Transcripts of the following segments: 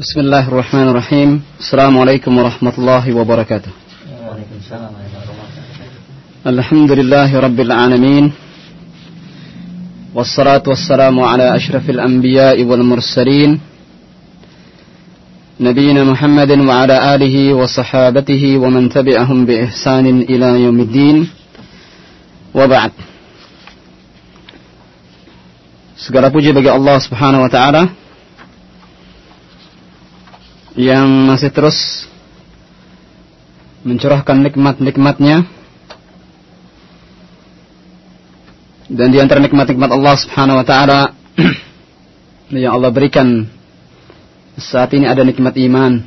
بسم الله الرحمن الرحيم السلام عليكم ورحمة الله وبركاته وعليكم السلام الحمد لله رب العالمين والصلاة والسلام على أشرف الأنبياء والمرسلين نبينا محمد وعلى آله وصحابته ومن تبعهم بإحسان إلى يوم الدين وبعد Segala puji bagi Allah Subhanahu wa taala. Yang masih terus mencurahkan nikmat-nikmatnya dan di antara nikmat-nikmat Allah Subhanahu wa taala yang Allah berikan saat ini ada nikmat iman,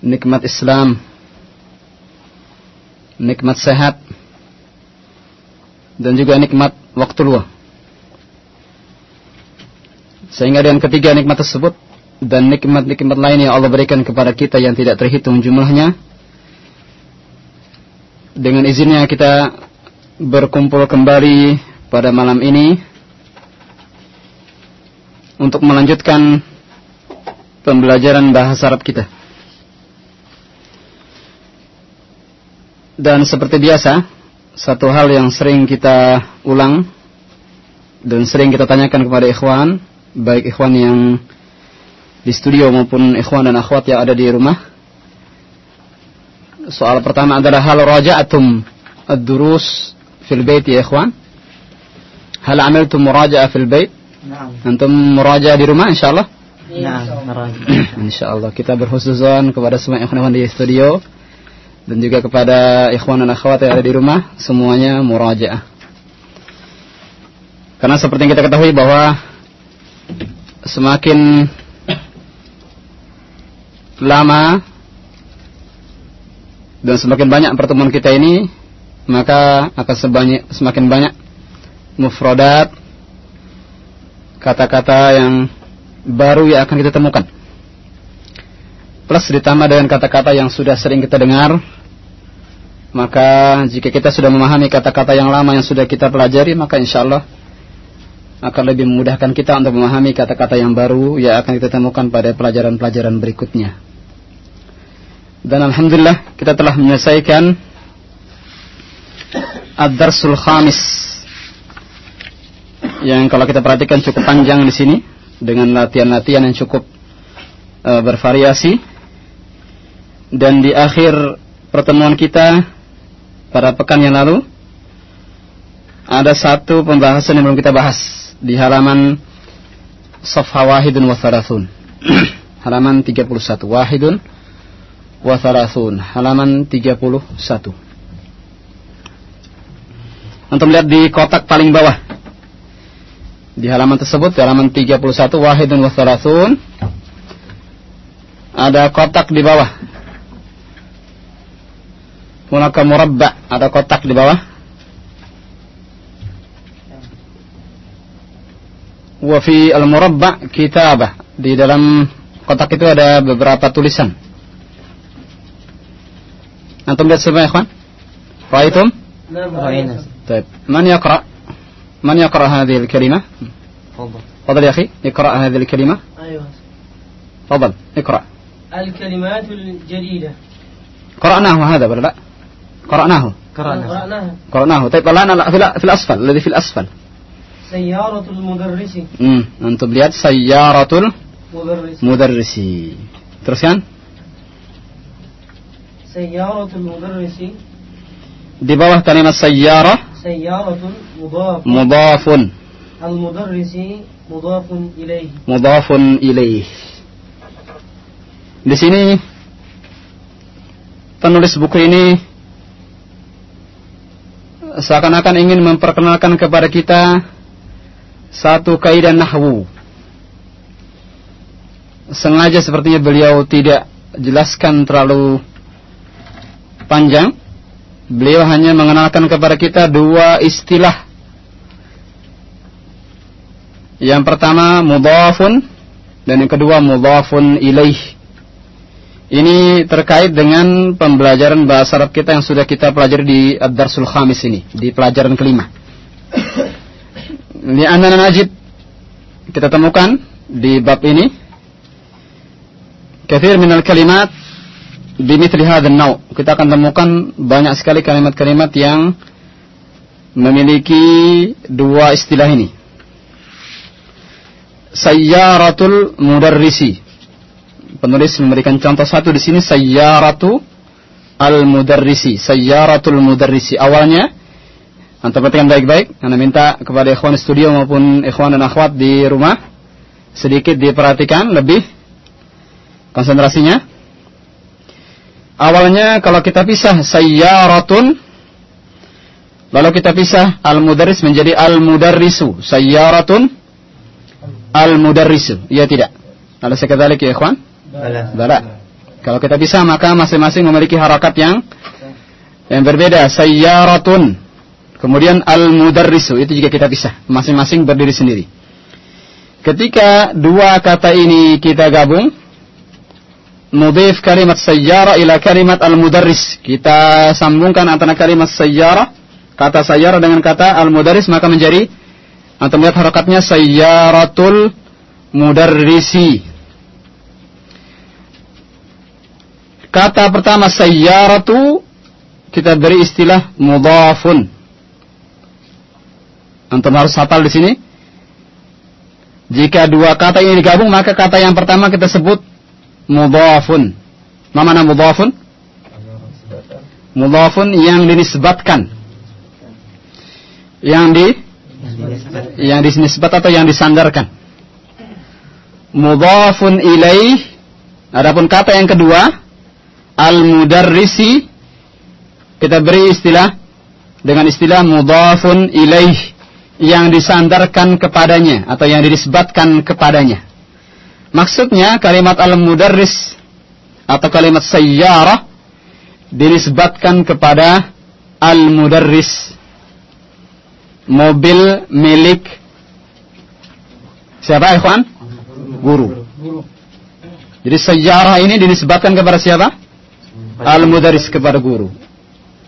nikmat Islam, nikmat sehat, dan juga nikmat waktu luang. Sehingga dengan ketiga nikmat tersebut dan nikmat-nikmat lain yang Allah berikan kepada kita yang tidak terhitung jumlahnya. Dengan izinnya kita berkumpul kembali pada malam ini untuk melanjutkan pembelajaran bahasa Arab kita. Dan seperti biasa, satu hal yang sering kita ulang dan sering kita tanyakan kepada ikhwan baik ikhwan yang di studio maupun ikhwan dan akhwat yang ada di rumah. Soal pertama adalah hal raja'atum ad-durus fil bait ya ikhwan? Hal amiltum muraja'ah fil bait? Naam. Antum muraja'ah di rumah insyaallah? Naam. Naraji. insyaallah kita berhusnuzon kepada semua ikhwan di studio dan juga kepada ikhwan dan akhwat yang ada di rumah semuanya muraja'ah. Karena seperti yang kita ketahui bahwa semakin lama dan semakin banyak pertemuan kita ini maka akan sebanyak, semakin banyak mufradat kata-kata yang baru yang akan kita temukan plus ditambah dengan kata-kata yang sudah sering kita dengar maka jika kita sudah memahami kata-kata yang lama yang sudah kita pelajari maka insya Allah akan lebih memudahkan kita untuk memahami kata-kata yang baru yang akan kita temukan pada pelajaran-pelajaran berikutnya. Dan Alhamdulillah kita telah menyelesaikan Ad-Darsul Khamis. Yang kalau kita perhatikan cukup panjang di sini dengan latihan-latihan yang cukup uh, bervariasi. Dan di akhir pertemuan kita pada pekan yang lalu ada satu pembahasan yang belum kita bahas di halaman Safha Wahidun wa halaman 31 Wahidun wa Thalathun halaman 31 Untuk melihat di kotak paling bawah. Di halaman tersebut di halaman 31 Wahidun wa Thalathun. Ada kotak di bawah. Hunaka murabba ada kotak di bawah. Wa fi al-murabba kitabah. Di dalam kotak itu ada beberapa tulisan. Antum lihat semua ya, kawan? Ra'aitum? Ra'ayna. طيب. من يقرأ؟ من يقرأ هذه الكلمة؟ تفضل. تفضل يا أخي اقرأ هذه الكلمة. أيوة. تفضل اقرأ. الكلمات الجديدة. قرأناه هذا ولا لا؟ قرأناه. قرأنا. قرأناها قرأناه. طيب الآن في الأ- في الأسفل الذي في الأسفل. سيارة المدرس. أنتم lihat سيارة مدرس. المدرس. teruskan Di bawah kalimat sayyara sayyaratul mudafun mudafun al mudarrisi mudafun ilaih mudafun ilaih di sini penulis buku ini seakan-akan ingin memperkenalkan kepada kita satu kaidah nahwu. Sengaja sepertinya beliau tidak jelaskan terlalu panjang. Beliau hanya mengenalkan kepada kita dua istilah yang pertama mudhafun dan yang kedua mudhafun ilaih. Ini terkait dengan pembelajaran bahasa Arab kita yang sudah kita pelajari di Ad-Darsul Khamis ini, di pelajaran kelima. Li'anana najid kita temukan di bab ini kathir minal kalimat bimithli hadzal nau. Kita akan temukan banyak sekali kalimat-kalimat yang memiliki dua istilah ini. Sayyaratul mudarrisi. Penulis memberikan contoh satu di sini sayyaratu al-mudarrisi. Sayyaratul mudarrisi. Awalnya antum perhatikan baik-baik. Anda minta kepada ikhwan studio maupun ikhwan dan akhwat di rumah sedikit diperhatikan lebih konsentrasinya. Awalnya kalau kita pisah sayyaratun lalu kita pisah al-mudarris menjadi al-mudarrisu. Sayyaratun al-mudarrisu. Iya tidak? Ada sekadalik ya ikhwan? Bala. Bala. Kalau kita pisah maka masing-masing memiliki harakat yang yang berbeda. Sayyaratun. Kemudian al-mudarrisu itu juga kita pisah, masing-masing berdiri sendiri. Ketika dua kata ini kita gabung, nudif kalimat sayyara ila kalimat al-mudarris. Kita sambungkan antara kalimat sayyara, kata sayyara dengan kata al-mudarris maka menjadi antum lihat harakatnya sayyaratul mudarrisi. Kata pertama sayyaratu kita beri istilah mudhafun. Antum harus hafal di sini. Jika dua kata ini digabung maka kata yang pertama kita sebut mudhafun. Ma mana mudhafun? Mudhafun yang dinisbatkan. Yang di yang dinisbat atau yang disandarkan. Mudhafun ilaih. Adapun kata yang kedua al-mudarrisi kita beri istilah dengan istilah mudhafun ilaih yang disandarkan kepadanya atau yang dinisbatkan kepadanya. Maksudnya kalimat al-mudarris atau kalimat sayyarah dinisbatkan kepada al-mudarris. Mobil milik siapa ikhwan? Guru. Jadi sayyarah ini dinisbatkan kepada siapa? Al-mudarris kepada guru.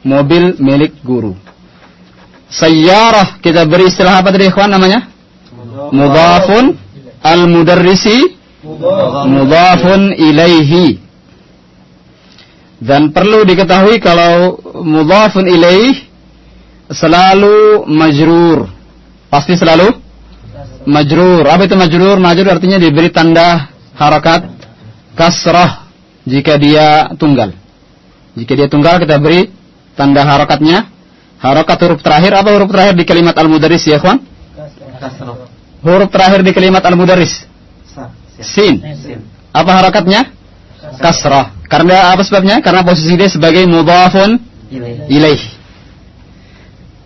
Mobil milik guru. Sayyarah kita beri istilah apa tadi ikhwan namanya? Mudhafun al-mudarrisi mudhafun ilaihi. Dan perlu diketahui kalau mudhafun ilaih selalu majrur. Pasti selalu majrur. Apa itu majrur? Majrur artinya diberi tanda harakat kasrah jika dia tunggal. Jika dia tunggal kita beri tanda harakatnya. Harakat huruf terakhir apa huruf terakhir di kalimat al-mudarris ya, kawan? Huruf terakhir di kalimat al-mudarris. Sin. Apa harakatnya? Kasrah. Karena apa sebabnya? Karena posisi dia sebagai mudhafun Ilaih.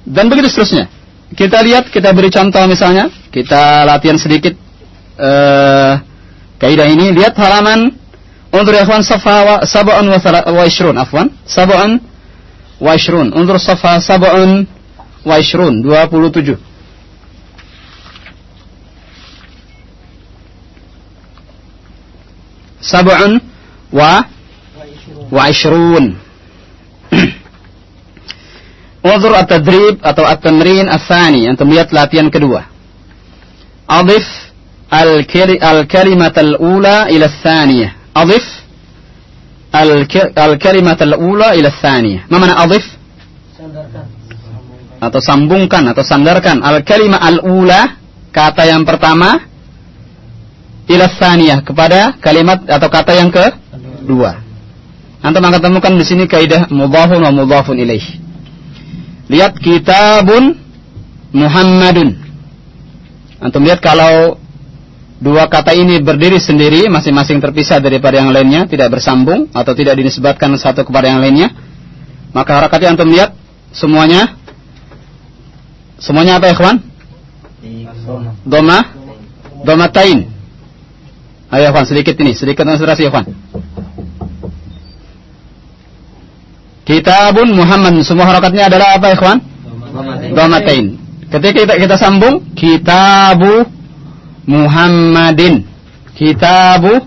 Dan begitu seterusnya. Kita lihat, kita beri contoh misalnya, kita latihan sedikit eh kaidah ini. Lihat halaman untuk ya ikhwan safa wa sab'un wa ishrun afwan. Sab'un wa ishrun. Untuk safa sab'un wa ishrun 27. Sab'un wa wa ishrun. Unzur at-tadrib atau at-tamrin ats-tsani. Antum lihat latihan kedua. Adif al-kali- al-kalimat al-ula ila ats-tsaniyah. Adif al-kalimat al-ula ila ats-tsaniyah. Ma mana adif? Sandarkan. Atau sambungkan atau sandarkan al-kalimat al-ula kata yang pertama ila ats-tsaniyah kepada kalimat atau kata yang kedua. Antum akan temukan di sini kaidah mudhafun wa mudhafun ilaih. Lihat kitabun Muhammadun. Antum lihat kalau dua kata ini berdiri sendiri, masing-masing terpisah daripada yang lainnya, tidak bersambung atau tidak dinisbatkan satu kepada yang lainnya, maka harakatnya antum lihat semuanya semuanya apa ya kawan? Doma. Doma, domatain. Ayo kawan sedikit ini, sedikit konsentrasi kawan. Kitabun Muhammad semua harakatnya adalah apa ikhwan? Domatain. Ketika kita, kita sambung kitabu Muhammadin. Kitabu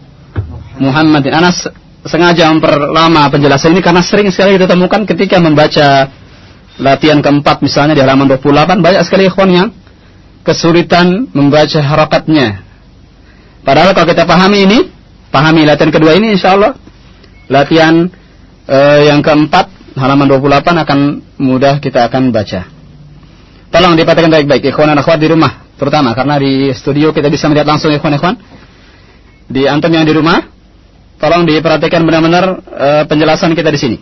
Muhammadin. Anak se- sengaja memperlama penjelasan ini karena sering sekali kita temukan ketika membaca latihan keempat misalnya di halaman 28 banyak sekali ikhwan yang kesulitan membaca harakatnya. Padahal kalau kita pahami ini pahami latihan kedua ini insya Allah latihan eh, yang keempat halaman 28 akan mudah kita akan baca. Tolong diperhatikan baik-baik ikhwan dan akhwat di rumah terutama karena di studio kita bisa melihat langsung ikhwan ikhwan. Di antum yang di rumah tolong diperhatikan benar-benar eh, penjelasan kita di sini.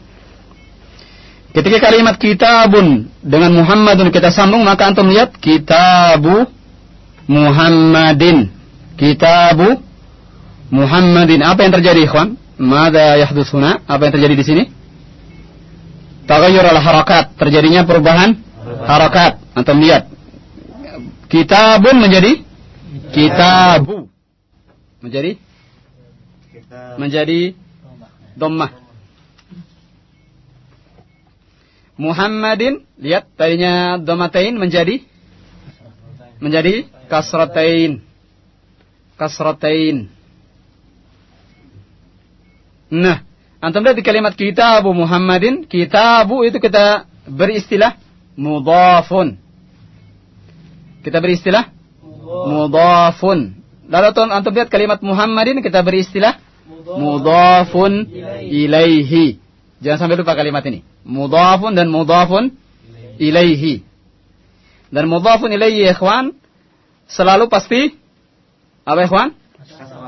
Ketika kalimat kitabun dengan Muhammadun kita sambung maka antum lihat kitabu Muhammadin. Kitabu Muhammadin. Apa yang terjadi, ikhwan? Mada yahdus huna? Apa yang terjadi di sini? Tagayyur al harakat. Terjadinya perubahan harakat. Antum lihat. Kitabun menjadi kitabu. Menjadi menjadi dhammah. Muhammadin lihat tadinya dhammatain menjadi menjadi kasratain. Kasratain. Nah, antum lihat di kalimat kitabu Muhammadin, kitabu itu kita beristilah mudhafun. Kita beristilah mudhafun. Lalu antum lihat kalimat Muhammadin kita beristilah mudhafun ilaihi. Jangan sampai lupa kalimat ini. Mudhafun dan mudhafun ilaihi. Dan mudhafun ilaihi ikhwan selalu pasti apa ikhwan?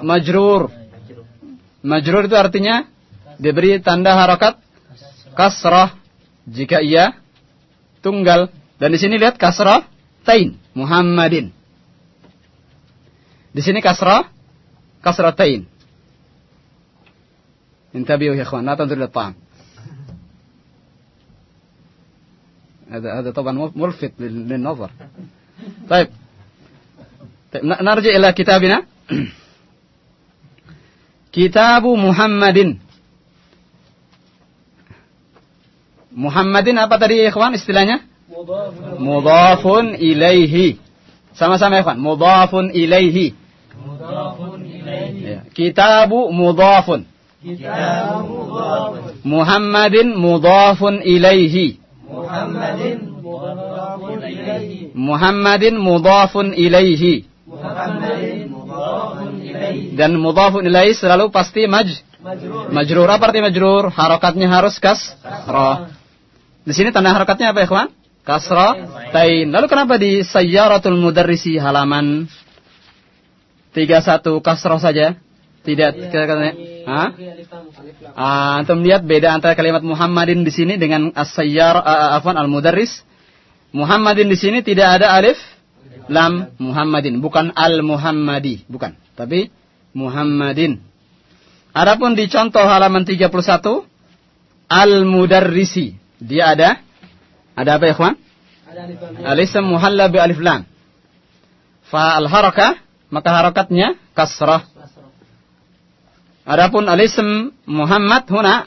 Majrur. Majrur itu artinya diberi tanda harakat kasrah jika ia tunggal. Dan di sini lihat kasrah tain Muhammadin. Di sini kasrah kasrah tain. انتبهوا يا اخوان لا تنظروا للطعام هذا هذا طبعا ملفت للنظر طيب طيب نرجع إلى كتابنا كتاب محمد Muhammadin apa tadi ya ikhwan istilahnya? Mudhafun ilaihi. Sama-sama ya ikhwan. Mudhafun ilaihi. Mudhafun ilaihi. Ya. Kitabu mudhafun. Kitabu mudhafun. Muhammadin mudhafun ilaihi. Muhammadin mudhafun ilaihi. Muhammadin mudhafun ilaihi. dan mudhafun ilaihi selalu pasti maj Majrur. majrur. Apa arti majrur? Harokatnya harus kasrah. Di sini tanda harokatnya apa ya, kawan? Kasrah tain. Lalu kenapa di Sayyaratul Mudarrisi halaman 31 kasrah saja? Tidak katanya. Hah? Alif lam. Ah, antum lihat beda antara kalimat Muhammadin di sini dengan as-sayyar uh, afwan al-mudarris. Muhammadin di sini tidak ada alif lam Muhammadin, bukan al-Muhammadi, bukan, tapi Muhammadin. Adapun di contoh halaman 31 al-mudarrisi, dia ada ada apa ya, kawan? Alif. Al-ism muhalla bi alif lam. Fa al-harakah maka harakatnya kasrah. Adapun al-ism Muhammad huna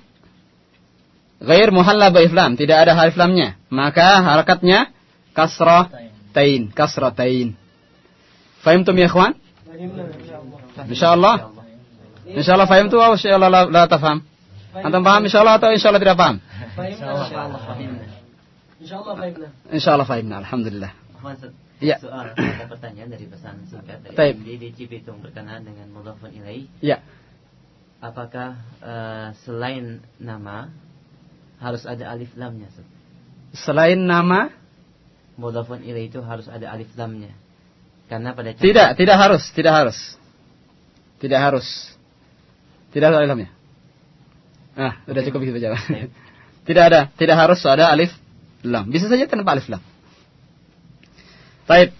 ghair muhalla bi lam, tidak ada alif lamnya. Maka harakatnya kasrah tain, kasratain. Fahimtum ya ikhwan? Insyaallah. Insyaallah. Insyaallah fahimtu atau insyaallah la, la tafham? Antum paham insyaallah atau insyaallah tidak paham? Fahimna insyaallah. Insyaallah fahimna. Insyaallah fahimna, alhamdulillah. Ya. soal ada pertanyaan dari pesan singkat dari Taib. MD di Cibitung berkenaan dengan mudhafun ilaih. Ya. Apakah eh, selain nama harus ada alif lamnya? Selain nama Mudhafun ilaih itu harus ada alif lamnya. Karena pada contoh- tidak, tidak harus, tidak harus. Tidak harus. Tidak harus alif lamnya. Ah, sudah cukup kita jalan. tidak ada, tidak harus ada alif lam. Bisa saja tanpa alif lam. Baik.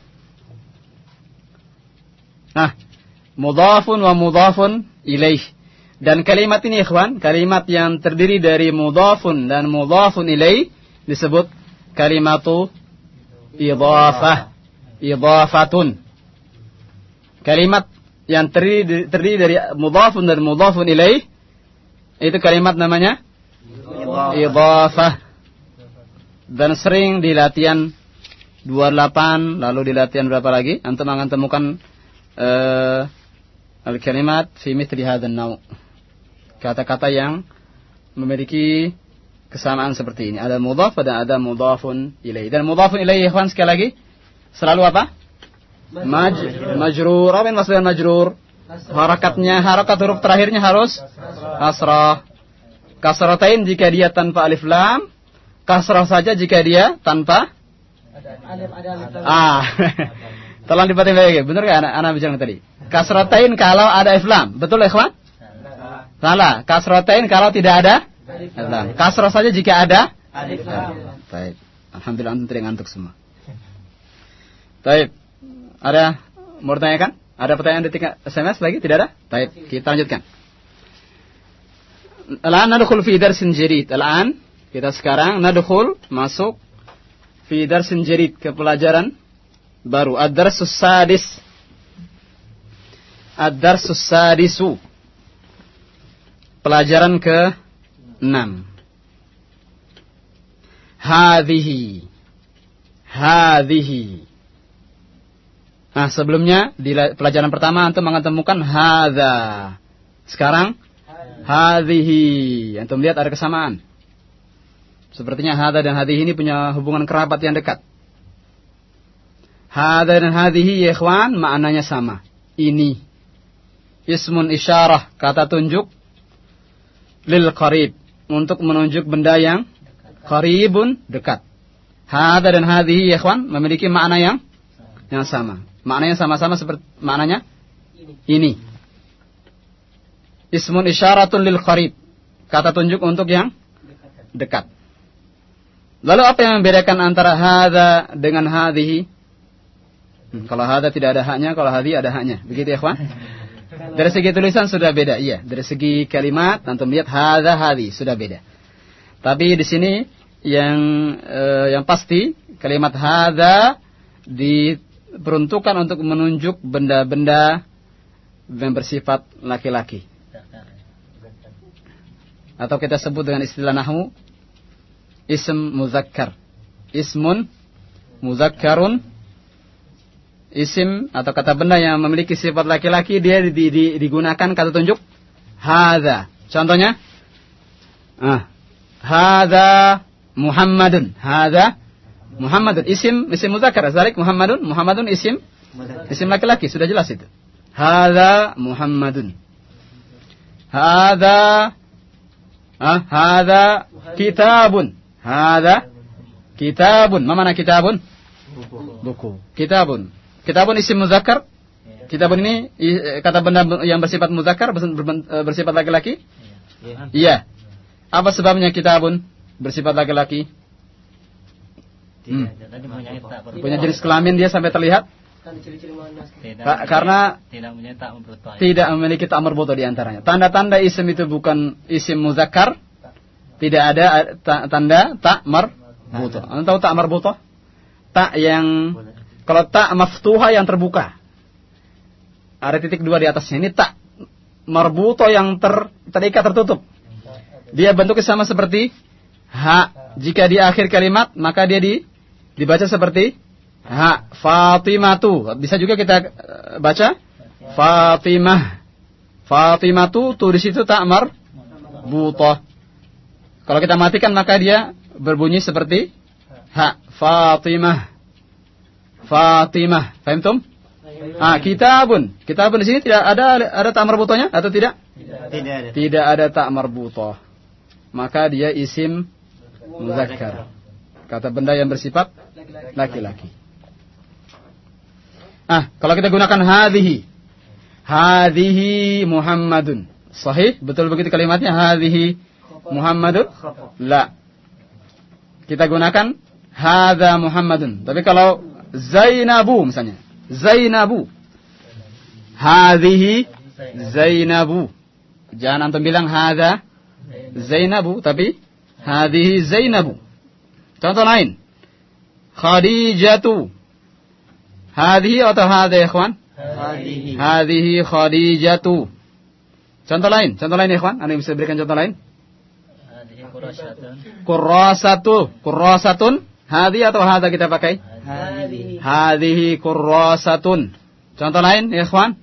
Nah, mudhafun wa mudhafun ilaih. Dan kalimat ini ikhwan, kalimat yang terdiri dari mudhafun dan mudhafun ilaih disebut kalimatu idhafah. Idhafatun. Kalimat yang terdiri, terdiri dari mudhafun dan mudhafun ilaih itu kalimat namanya idhafah. Dan sering di latihan 28 lalu di latihan berapa lagi antum akan temukan eh al-kalimat fi mithli hadzal. Kata-kata yang memiliki kesamaan seperti ini. Ada mudhaf dan ada mudhafun ilaih. Dan mudhafun ilaih ikhwan sekali lagi selalu apa? Maj majrur. Apa yang maksud dengan majrur? Harakatnya, harakat huruf terakhirnya harus kasrah. Kasratain jika dia tanpa alif lam, kasrah saja jika dia tanpa Alif ah. Tolong diperhatikan Benar nggak anak, anak bicara tadi? Kasratain kalau ada alif lam. Betul ya, ikhwan? Salah. Kasratain kalau tidak ada Alif alif lam. Kasrah saja jika ada Alif lam. Baik. Alhamdulillah antum tidak ngantuk semua. Baik. Ada mau ditanyakan? Ada pertanyaan di tingkat SMS lagi? Tidak ada? Baik, kita lanjutkan. Al-an nadkhul fi darsin. Al-an kita sekarang nadkhul masuk fi darsin ke pelajaran baru. Ad-darsus sadis. Ad-darsus sadisu. Pelajaran ke 6. Hadhihi. Hadhihi. Nah, sebelumnya di la- pelajaran pertama antum akan temukan hadza. Sekarang hadhihi. Antum lihat ada kesamaan. Sepertinya hadza dan hadhihi ini punya hubungan kerabat yang dekat. Hadza dan hadhihi ya ikhwan maknanya sama. Ini. Ismun isyarah, kata tunjuk lil qarib untuk menunjuk benda yang qaribun dekat. Hadza dan hadhihi ya ikhwan memiliki makna yang yang sama. Maknanya sama-sama seperti maknanya ini. Ismun isyaratun lil qarib. Kata tunjuk untuk yang dekat. Lalu apa yang membedakan antara hadza dengan hadhihi? Hmm, kalau hadza tidak ada haknya, kalau hadhi ada haknya. Begitu ya, kawan? Dari segi tulisan sudah beda, iya. Dari segi kalimat, antum lihat hadza hadhi sudah beda. Tapi di sini yang eh, yang pasti kalimat hadza diperuntukkan untuk menunjuk benda-benda yang bersifat laki-laki. Atau kita sebut dengan istilah nahwu ism muzakkar. Ismun muzakkarun isim atau kata benda yang memiliki sifat laki-laki dia di, di, digunakan kata tunjuk hadza. Contohnya ah hadza Muhammadun. Hadza Muhammadun isim isim muzakkar. Zalik Muhammadun. Muhammadun isim isim laki-laki sudah jelas itu. Hadza Muhammadun. Hadza ah hadza kitabun. Hadza kitabun. Ma mana kitabun? Buku. Kitabun. Kitabun isim muzakkar. Kitabun ini i- kata benda yang bersifat muzakkar eh, bersifat laki-laki? Iya. Apa sebabnya kitabun bersifat laki-laki? Hmm. Punya jenis kelamin dia sampai terlihat? Tidak, Ka- karena tidak memiliki tak marbuto di antaranya. Tanda-tanda isim itu bukan isim muzakkar. Tidak ada eh, ta- tanda tak marbuto. Anda tahu tak marbuto? Tak yang kalau tak maftuha yang terbuka. Ada titik dua di atasnya. Ini tak marbuto yang ter, terikat tertutup. Dia bentuknya sama seperti ha. Jika di akhir kalimat maka dia di dibaca seperti ha. Fatimatu. Bisa juga kita eh, baca Fatimah. Fatimatu tuh di situ tak marbutoh. Kalau kita matikan maka dia berbunyi seperti ha. Fatimah. Fatimah. Faham tum? Ah, kitabun. Kitabun di sini tidak ada ada tak marbutohnya atau tidak? Tidak ada. Tidak ada tak marbutoh. Maka dia isim muzakkar. Kata benda yang bersifat laki-laki. Ah, kalau kita gunakan hadhihi. Hadhihi Muhammadun. Sahih? Betul begitu kalimatnya? Hadhihi Muhammadun? La. Kita gunakan hadza Muhammadun. Tapi kalau Zainabu misalnya. Zainabu. Hadhihi Zainabu. Jangan antum bilang hadza Zainabu, tapi hadhihi Zainabu. Contoh lain. Khadijatu. Hadhihi atau hadha ya ikhwan? Hadihi. Hadhihi Khadijatu. Contoh lain, contoh lain ya ikhwan. Anda bisa berikan contoh lain? Hadihi kurasatun. Kurrasatu. Kurrasatun. Hadhi atau hadha kita pakai? Hadihi. Hadhihi kurrasatun. Contoh lain ya ikhwan?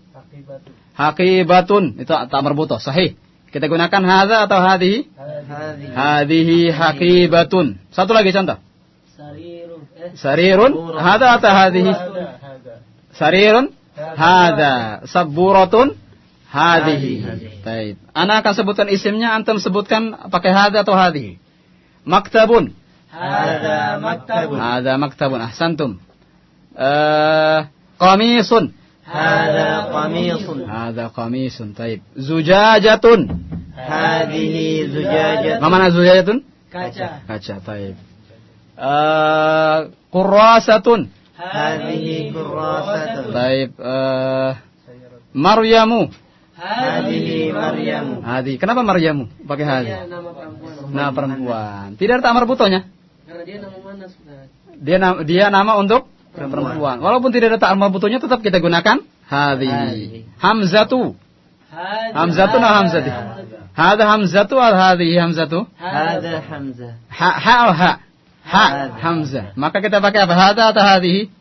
Haqibatun. Itu tak marbutoh. Sahih. Kita gunakan hadha atau hadhihi? Hadihi. Hadhihi haqibatun. Satu lagi contoh. Sarirun. Eh. Sarirun. Hadha atau hadhihi? Sarirun. Hadha. Sabburatun. Hadhihi. Hadhihi. Baik. Ana akan sebutkan isimnya, antum sebutkan pakai hada atau hadhihi. Maktabun. Hada maktabun. Hada maktabun. Ahsantum. Eh, qamisun. Hada qamisun. Hada qamisun. Baik. Zujajatun. Hadihi zujajatun. Ma mana zujajatun? Kaca. Kaca. Baik. Eh, qurrasatun. Hadihi kurrasatun. Baik. Eh, Maryamu. Hadihi Maryamu. Hadi. Kenapa Maryamu? Pakai hadi. Dia nama perempuan. Nah, perempuan. Tidak ada tamar butonya. Karena dia nama mana Ustaz? Dia nama, dia nama untuk perempuan. Walaupun tidak ada ta'amar butuhnya tetap kita gunakan hadhi. Hamzatu. Hamzatu nah hamzati. Hada hamzatu al hadhi hamzatu. Hada Hamzah. Ha ha ha. Ha Hadha. hamzah. Maka kita pakai apa? Hada atau hadhi?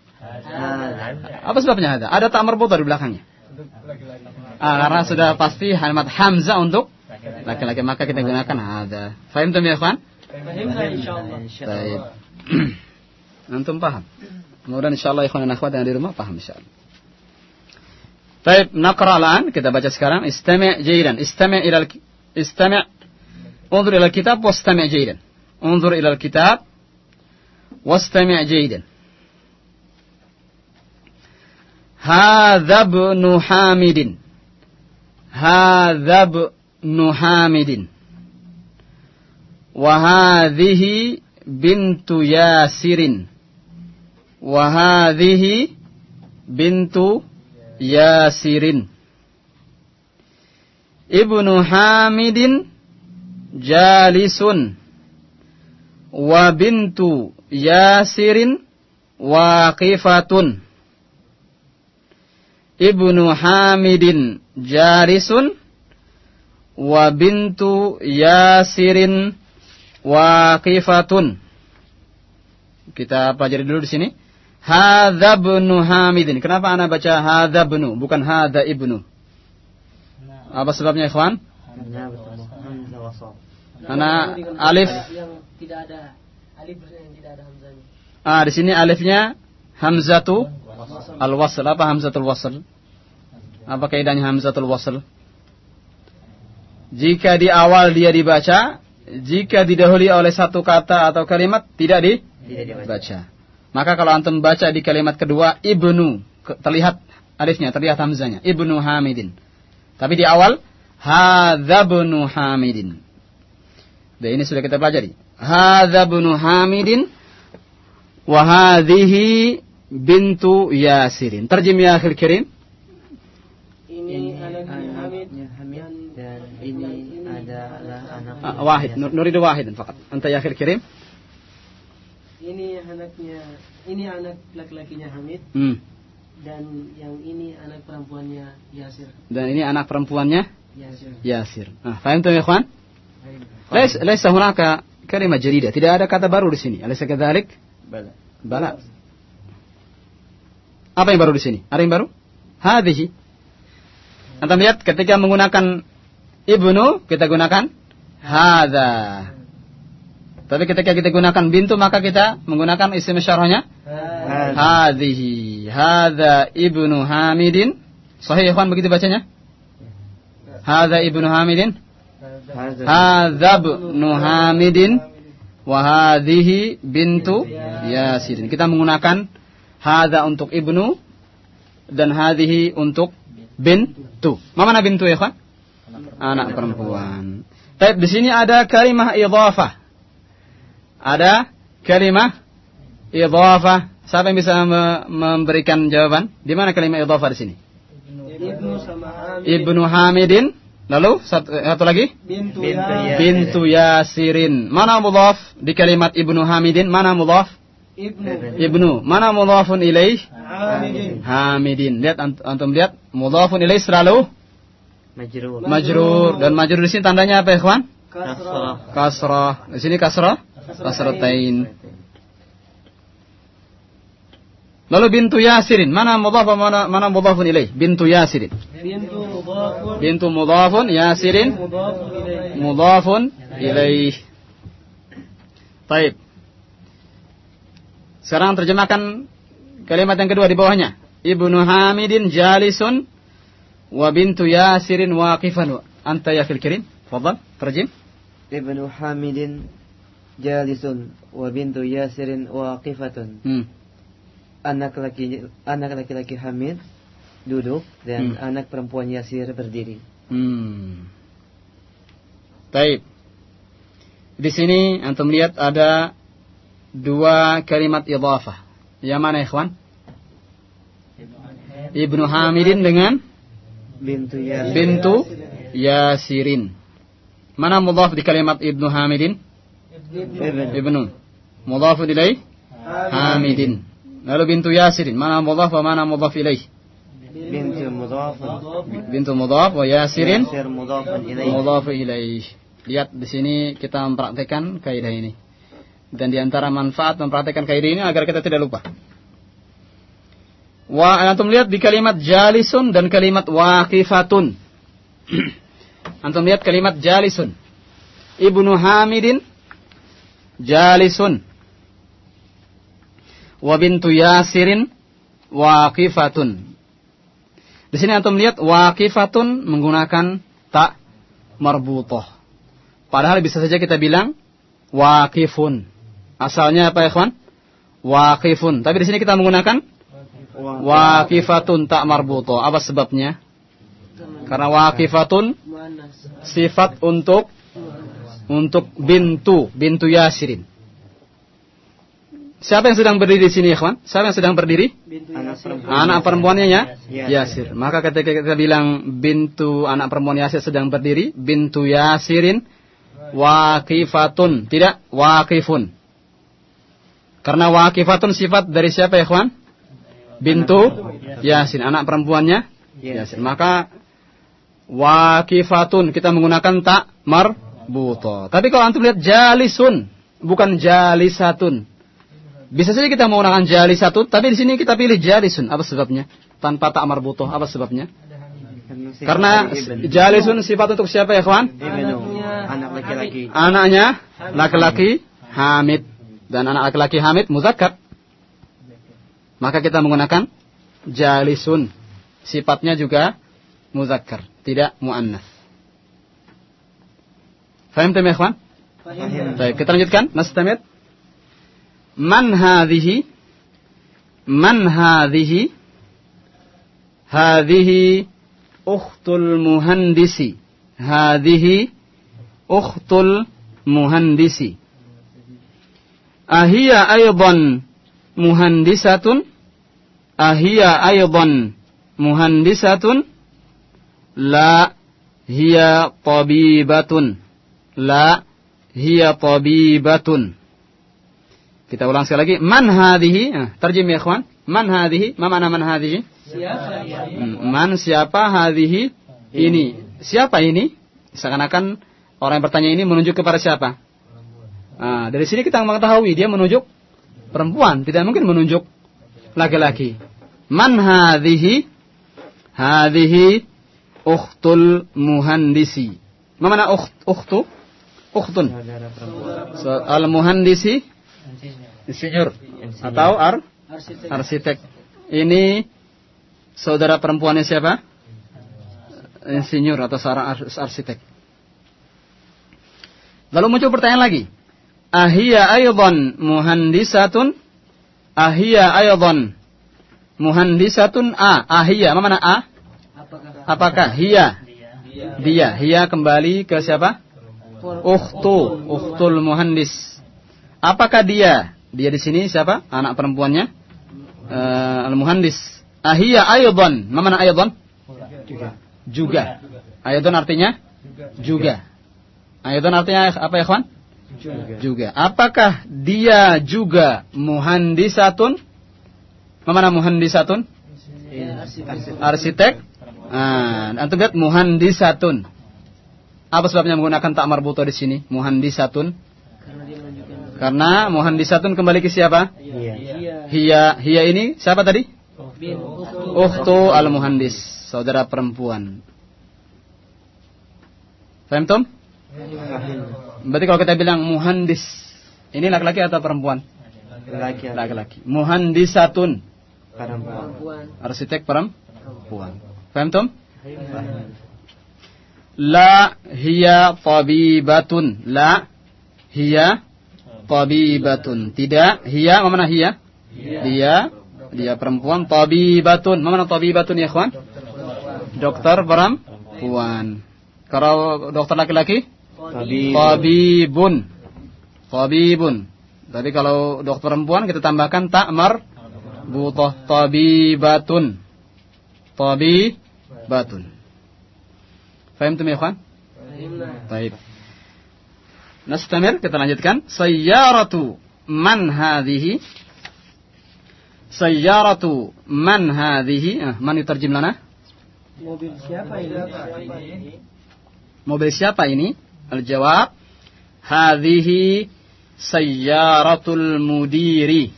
Apa sebabnya hada? Ada ta'amar butuh di belakangnya. Ah, karena sudah pasti kalimat hamzah untuk laki-laki maka kita gunakan hada. Fahim ya, kawan? Fahimna insyaallah. Baik. Antum paham? Mudah-mudahan insyaallah ikhwan dan akhwat yang di rumah paham insyaallah. Baik, naqra الآن kita baca sekarang istami' جيدا استمع إلى الك... استمع انظر إلى الكتاب واستمع جيدا انظر إلى الكتاب واستمع جيدا هذا ابن حامد هذا ابن حامد Wahadihi bintu Yasirin. Wahadihi bintu Yasirin. Ibnu Hamidin jalisun. Wa bintu Yasirin waqifatun. Ibnu Hamidin jalisun. Wa bintu Yasirin waqifatun. Kita pelajari dulu di sini. Hadza ibnu Hamidin. Kenapa ana baca hadza ibnu bukan hadza ibnu? Apa sebabnya, ikhwan? Karena alif yang tidak ada alif yang tidak ada hamzahnya. ah di sini alifnya hamzatu al-wasl. Apa hamzatul wasl? Apa kaidahnya hamzatul wasl? Jika di awal dia dibaca, jika didahului oleh satu kata atau kalimat tidak di Tidak dibaca. baca. Maka kalau antum baca di kalimat kedua ibnu terlihat alifnya, terlihat hamzanya, ibnu Hamidin. Tapi di awal hadza ibnu Hamidin. Dan ini sudah kita pelajari. Hadza ibnu Hamidin wa hadhihi bintu Yasirin. Terjem ya akhir kirim. Ini adalah anak Ah, wahid, nur- nuridu wahidan fakat. Anta ya akhir kirim. ini anaknya ini anak laki-lakinya Hamid Hmm. dan yang ini anak perempuannya Yasir. Dan ini anak perempuannya Yasir. Yasir. Ah, faham tuh ya ikhwan? ليس ليس هناك كلمة جديدة tidak ada kata baru di sini أليس كذلك Bala. بلى apa yang baru di sini ada yang baru هذه Anda lihat ketika menggunakan ibnu kita gunakan hadza tapi ketika kita gunakan bintu maka kita menggunakan isim syarahnya hadhihi hadza ibnu hamidin sahih ikhwan begitu bacanya hadza ibnu hamidin Hadza. Ibnu Hamidin wa hadhihi bintu Yasirin. Kita menggunakan hadza untuk ibnu dan hadhihi untuk bintu. Ma mana bintu ya, Khan? Anak perempuan. Tapi di sini ada kalimah idhafah. Ada kalimah idhafah. Siapa yang bisa me- memberikan jawaban? Di mana kalimah idhafah di sini? Ibnu. Ibnu Hamidin. Lalu satu, satu lagi? Bintu, Bintu ya. ya. Bintu Yasirin. Mana mudhaf di kalimat Ibnu Hamidin? Mana mudhaf? Ibnu. Ibnu. Mana mudhafun ilaih? Hamidin. Hamidin. Lihat ant- antum lihat mudhafun ilaih selalu Majrur. majrur dan majrur di sini tandanya apa, ikhwan? Kasrah. Kasrah. Di sini kasrah kasratain. Lalu bintu Yasirin. Mana mudhaf mana mana mudhafun ilaih? Bintu Yasirin. Bintu mudhafun. Bintu mudhafun Yasirin Mudhafun ilaih. Baik. Sekarang terjemahkan kalimat yang kedua di bawahnya. Ibnu Hamidin jalisun wa bintu Yasirin waqifan. Anta ya fil kirim. Fadal, terjem. Ibnu Hamidin jalisun wa bintu Yasirin waqifatun. Hmm. Anak laki anak laki-laki Hamid duduk dan Hmm. anak perempuan Yasir berdiri. Hmm. Baik. Di sini antum lihat ada dua kalimat idhafah. Yang mana ikhwan? Ibnu Hamidin dengan Bintu Yasir. bintu Yasirin. Mana mudhaf di kalimat Ibnu Hamidin? Ibnu. Ibnu. Mudhaf ilaih Hamidin. Lalu bintu Yasirin. Mana mudhaf wa mana mudhaf ilaih? Bintu mudhaf. Bintu mudhaf wa Yasirin Yasir mudhafun ilaih. mudhaf ilaih. Lihat di sini kita mempraktekkan kaidah ini. Dan di antara manfaat mempraktekkan kaidah ini agar kita tidak lupa. Wa antum lihat di kalimat jalisun dan kalimat waqifatun. antum lihat kalimat jalisun. Ibnu Hamidin jalisun. Wa bintu Yasirin waqifatun. Di sini antum lihat waqifatun menggunakan tak marbutah. Padahal bisa saja kita bilang waqifun. Asalnya apa ya, kawan? Waqifun. Tapi di sini kita menggunakan waqifatun tak marbutah. Apa sebabnya? Karena waqifatun Muannas. sifat untuk untuk bintu, bintu Yasirin. Siapa yang sedang berdiri di sini, ya, kawan? Siapa yang sedang berdiri? Anak perempuan. Anak perempuannya ya? Yasir. Maka ketika kita bilang bintu anak perempuan Yasir sedang berdiri, bintu Yasirin waqifatun, tidak waqifun. Karena waqifatun sifat dari siapa ya, kawan? Bintu Yasin, anak perempuannya Yasir. Maka waqifatun kita menggunakan tak marbuto. Tapi kalau antum lihat jalisun, bukan jalisatun. Bisa saja kita menggunakan jalisatun, tapi di sini kita pilih jalisun. Apa sebabnya? Tanpa tak marbuto. Apa sebabnya? Karena jalisun sifat untuk siapa ya kawan? Anak laki-laki. Anaknya laki-laki Hamid dan anak laki-laki Hamid muzakkar. Maka kita menggunakan jalisun. Sifatnya juga muzakkar, tidak muannas. Faham ya kawan? Baik, kita lanjutkan. Nastamid. Man hadhihi? Man hadhihi? Hadhihi ukhtul muhandisi. Hadhihi ukhtul muhandisi. Ahia aydan muhandisatun? Ahia aydan muhandisatun? La hiya tabibatun. La hiya tabibatun. Kita ulang sekali lagi. Man hadhihi? Nah, terjem ya ikhwan. Man hadhihi? Ma mana man hadhihi? Siapa? Hmm, Man siapa hadhihi? Ini. Siapa ini? Seakan-akan orang yang bertanya ini menunjuk kepada siapa? Nah, dari sini kita mengetahui dia menunjuk perempuan, tidak mungkin menunjuk laki-laki. Man hadhihi? Hadhihi ukhtul muhandisi. Ma mana ukht, ukhtu? Ukhtun. So, al muhandisi insinyur atau ar Arsitek. arsitek. Ini saudara perempuannya siapa? Insinyur atau seorang ars- arsitek. Lalu muncul pertanyaan lagi. Ahia aydan muhandisatun? Ahia aydan muhandisatun A. Ahia, mana A? Apakah Apakah hiya? Dia. Hiya kembali ke siapa? Ukhtu, ukhtul muhandis. Apakah dia? Dia di sini siapa? Anak perempuannya? Eh, al-muhandis. Ahiyya aydan. Ma mana aydan? Juga. Aydan artinya? Juga. Aydan artinya apa ya, kawan? Juga. Apakah dia juga muhandisatun? Ma mana muhandisatun? Arsitek. Nah, antum lihat muhandisatun. Apa sebabnya menggunakan tak marbuto di sini? Muhandisatun. karena dia menunjukkan Karena muhandisatun kembali ke siapa? Iya. dia Hiya, hiya ini siapa tadi? ukhtu Ukhtu al-muhandis, saudara perempuan. Paham Tom? Berarti kalau kita bilang muhandis, ini laki-laki atau perempuan? Laki-laki. Laki-laki. Muhandisatun, Perempuan. arsitek perempuan. Paham Tom? La hiya tabibatun. La hiya tabibatun. Tidak, hiya mana hiya? Dia dia perempuan tabibatun. Mana tabibatun ya, kawan? Dokter perempuan. Kalau dokter laki-laki? Tabibun. Tabibun. Tapi kalau dokter perempuan kita tambahkan takmar butoh tabibatun. Tabibatun. Fahimtum ya, kawan? Baik. Nastamir, kita lanjutkan. Sayyaratu man hadhihi? Sayyaratu man hadhihi? Ah, man yutarjim lana? Mobil siapa ini? Mobil siapa ini? Al-jawab. Hadhihi sayyaratul mudiri.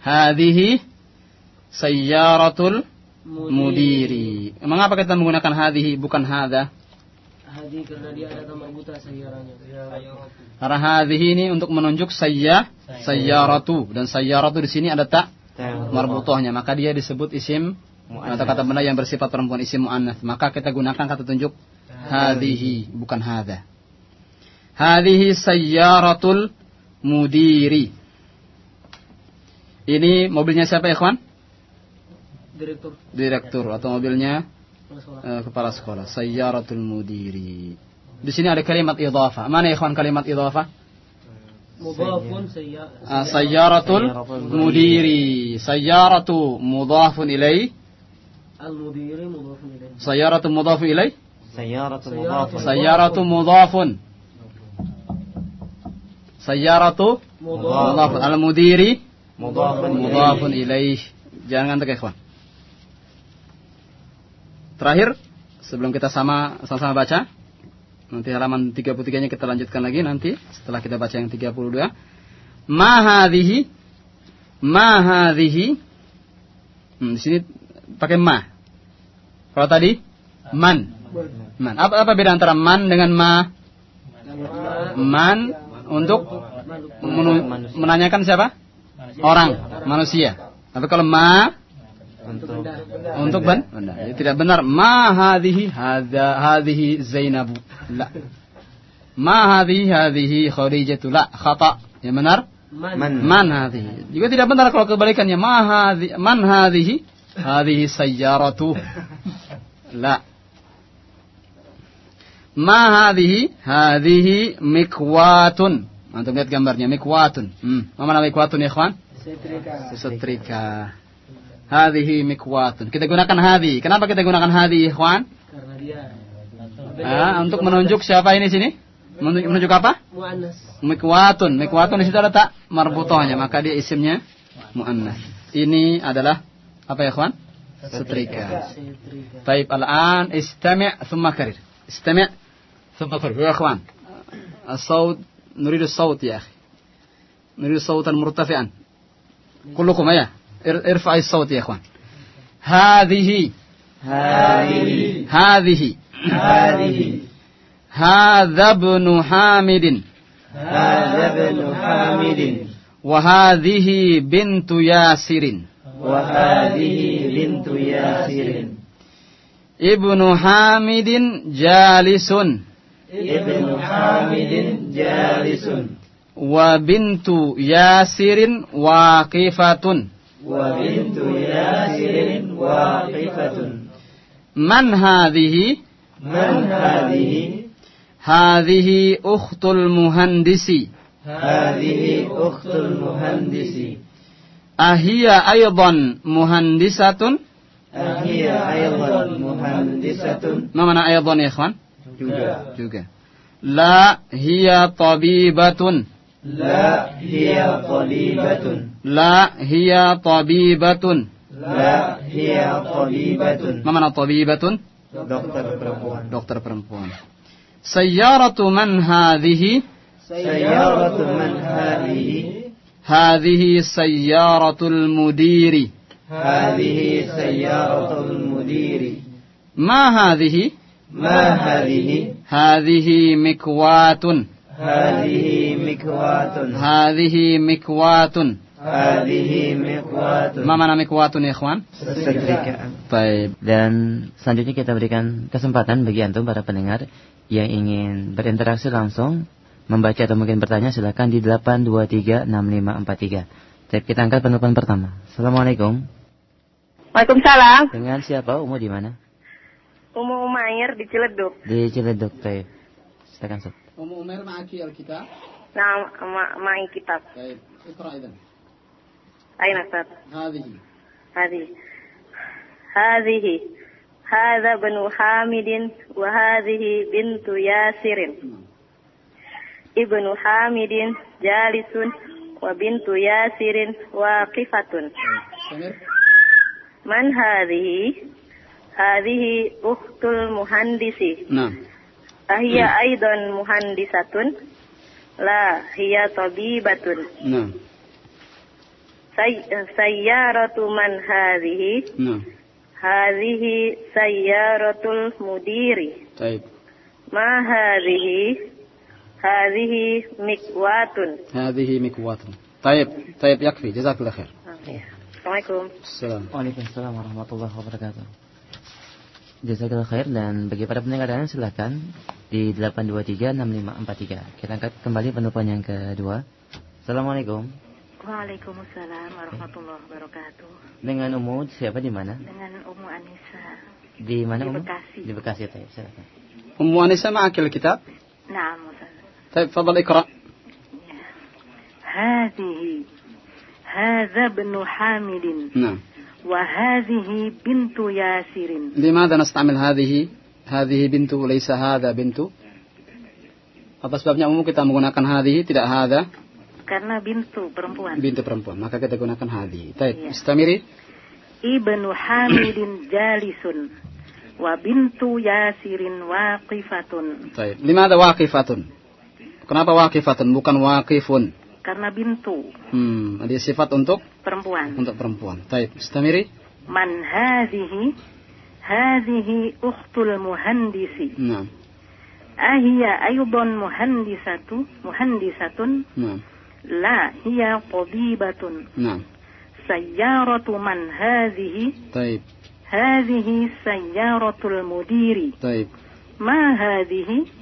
Hadhihi sayyaratul mudiri. Mengapa kita menggunakan hadhihi bukan hadha? Hadi karena dia ada kamar buta sayyaranya. Karena hadhihi ini untuk menunjuk sayya sayyaratu dan sayyaratu di sini ada tak marbutohnya maka dia disebut isim atau kata benda yang bersifat perempuan isim muannas maka kita gunakan kata tunjuk hadhihi bukan hadha Hadihi sayyaratul mudiri. Ini mobilnya siapa ya, Kwan? Direktur. Direktur atau mobilnya kepala sekolah. Eh, kepala sekolah. Sayyaratul mudiri. Di sini ada kalimat idhafa. Mana ya, Kwan, kalimat idhafa? Mudhafun ah, sayyaratul, sayyaratul mudiri. Sayyaratu mudhafun ilaih. Al-mudiri mudhafun ilaih. Sayyaratu mudhafun ilaih. Sayyaratu mudhafun. Sayyaratu mudhafun. Sayyaratu mudhaf al-mudiri mudhaf ilaih. Jangan tegak ya, ikhwan. Terakhir sebelum kita sama sama-sama baca nanti halaman 33-nya kita lanjutkan lagi nanti setelah kita baca yang 32. Ma hadhihi ma hadhihi hmm, di sini pakai ma. Kalau tadi man. Man. Apa apa beda antara man dengan ma? Man untuk menanyakan siapa orang manusia tapi kalau ma untuk untuk ben benda. Jadi tidak benar ma hadhihi hadza hadhihi Zainabu. La. Ma hadhihi hadhihi Khadijatu. La, khata. Yang benar Man. man hadhihi. Juga tidak benar kalau kebalikannya ma hadhi man hadhihi hadhihi sayyaratu. La. Ma hadhihi? Hadhihi mikwatun. Antum lihat gambarnya, mikwatun. Hmm. Apa nama mikwatun ya, kawan? Setrika. Setrika. Hadhihi mikwatun. Kita gunakan hadhi. Kenapa kita gunakan hadhi, ya ikhwan? Karena ah, untuk menunjuk siapa ini sini? Menunjuk, apa? Muannas. Mikwatun. Mikwatun di situ ada tak marbutohnya, maka dia isimnya muannas. Ini adalah apa ya, kawan? Setrika. Taib al-an istami' thumma karir. Istami' ثم يا إخوان الصوت نريد الصوت يا أخي. نريد صوتا مرتفعا. كلكم يا ار- ارفع الصوت يا إخوان. هذه هذه هذه هذه هذا ابن حامد. هذا ابن حامد. وهذه بنت ياسر. وهذه بنت ياسر. ابن حامد جالس. ibnu Hamidin jalisun. Wa bintu Yasirin waqifatun. Wa bintu Yasirin waqifatun. Man hadhihi? Man hadhihi? Hadhihi ukhtul muhandisi. Hadhihi ukhtul muhandisi. Ahia aydan muhandisatun? Ahia aydan muhandisatun. Ma mana aydan ya ikhwan? Juga. Ya. Juga. La hiya tabibatun. La hiya tabibatun. La hiya tabibatun. La hiya tabibatun. Ma mana tabibatun? Dokter perempuan. Dokter perempuan. Sayyaratu man hadhihi? Sayyaratu man hadhihi? Hadhihi sayyaratul mudiri. Hadhihi sayyaratul mudiri. Ma hadhihi? ما هذه هذه مكواة هذه مكواة هذه مكواة هذه مقوات ما معنى mikwatun ya ikhwan? setrika Baik. Dan selanjutnya kita berikan kesempatan bagi antum para pendengar yang ingin berinteraksi langsung, membaca atau mungkin bertanya silakan di 8236543. Tapi kita angkat penelpon pertama. Assalamualaikum. Waalaikumsalam. Dengan siapa? Umu di mana? Umu Umair di Ciledug. Di Ciledug. Baik. Silakan, Sob. Umu Umair ma'aki al-kitab. Nah, ma ma'i kitab. Baik. Iqra idan. Aina Ustaz? هذه هذه هذه هذا بن حامد وهذه بنت ياسر ابن حامد جالس وبنت ياسر واقفة استمر من هذه؟ hadhihi ukhtul muhandisi. Nah. Ahia hmm. aidon muhandisatun la hiya tabibatun. Nah. Say, eh, sayyaratu man hadhihi. Nah. Hadhihi sayyaratul mudiri. Baik. Ma hadhihi hadhihi mikwatun. Hadhihi mikwatun. Taib, taib yakfi. Jazakallahu khair. Iya. Assalamualaikum. Assalamualaikum warahmatullahi wabarakatuh. Jazakallah khair dan bagi para pendengar dan silahkan di 8236543. Kita angkat kembali penelpon yang kedua. Assalamualaikum. Waalaikumsalam warahmatullahi wabarakatuh. Dengan Umu siapa di mana? Dengan Umu Anissa. Di mana Umu? Di Bekasi. Di Bekasi, taib. Silakan. Umu Anissa ma'akil kitab? Naam, Ustaz. Taib, fadal ikra. Ya. Hadihi. Hadha ibn Hamidin. Naam. وهذه بنت ياسر لماذا نستعمل هذه هذه بنت وليس هذا بنت apa sebabnya umum kita menggunakan hadhi tidak hada karena bintu perempuan bintu perempuan maka kita gunakan hadhi Baik, Iya. istamiri Ibnu Hamidin jalisun wa bintu Yasirin waqifatun Baik, limada waqifatun kenapa waqifatun bukan waqifun karena bintu. Hmm dia sifat untuk? Perempuan. Untuk perempuan. Baik, istamiri? Man hadhihi hadhihi ukhtul muhandisi. Nah ahiya aydan muhandisatu muhandisatun? Nah la hiya tabibatun nah sayyaratu man hadhihi Baik, hadhihi sayyaratul mudiri. Baik ma hadhihi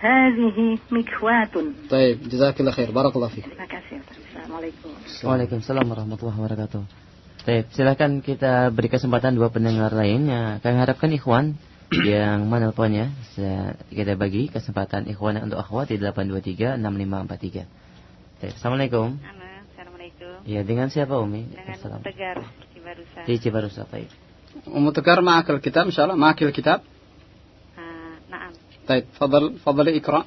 hadhihi mikwatun Baik, jazakallah khair barakallahu fiik terima kasih Ustaz. Assalamualaikum Waalaikumsalam warahmatullahi wabarakatuh. Baik, silakan kita beri kesempatan dua pendengar lainnya. Kami harapkan ikhwan yang menelponnya Saya- kita bagi kesempatan ikhwan untuk akhwat di 8236543. Baik, Assalamualaikum. Halo, Assalamualaikum Ya, dengan siapa Umi? dengan Assalam. Tegar Cibarusa Di Cibarusah, baik. أم تكر معك الكتاب إن شاء الله طيب تفضل تفضلي اقرأ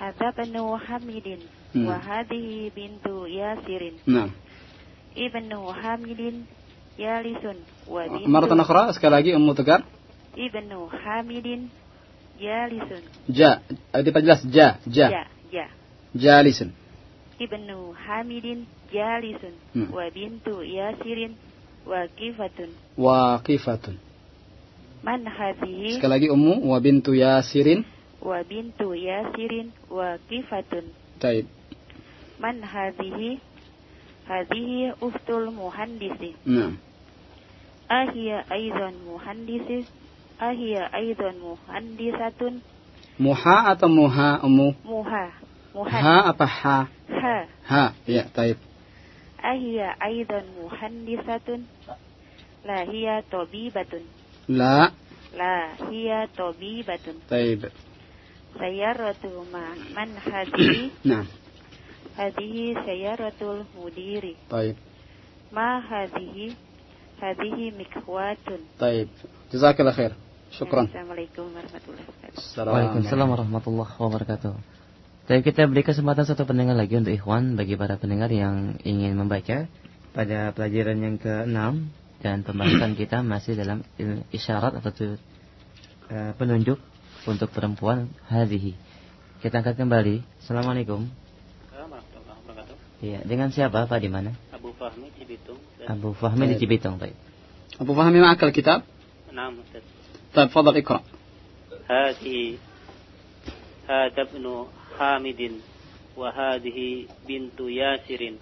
Hadza banu Hamidin Hmm. wa hadhihi bintu Yasirin نعم ibnu Hamidin Yalisun wa bintu مرة أخرى sekali lagi أم تكر ibnu Hamidin Yalisun جاء diperjelas ja ja ya ya جالس ibnu Hamidin Jalisun Hmm. wa bintu Yasirin wa kifatun واقفة man hadhihi Sekali lagi ummu wa bintu Yasirin wa bintu Yasirin wa kifatun Taib Man hadhihi hadhihi uftul muhandisi Naam Ahia aizan muhandisi Ahia aizan muhandisatun Muha atau muha ummu? Muha Muhan. Ha apa ha? Ha. Ha, ya, taib. Ahia aidan muhandisatun. lahia tobi tabibatun. La. La. Hiya tobi batun. Taib. Ma man hadi. Nah. Hadihi Ratu mudiri. Taib. Ma hadihi. Hadihi mikwatun. Taib. Jazakallah khair. Syukran. Assalamualaikum warahmatullahi wabarakatuh. Waalaikumsalam warahmatullahi wabarakatuh. Tapi kita beri kesempatan satu pendengar lagi untuk Ikhwan bagi para pendengar yang ingin membaca pada pelajaran yang ke-6 dan pembahasan kita masih dalam isyarat atau e, penunjuk untuk perempuan hadihi. Kita angkat kembali. Assalamualaikum. Iya, dengan siapa Pak di mana? Abu Fahmi Cibitung. Abu Fahmi di Cibitung, baik. Abu Fahmi ma'akal kitab? Naam, Ustaz. Baik, fadhal ikra. Hadhi, hadi ibnu Hamidin wa bintu Yasirin.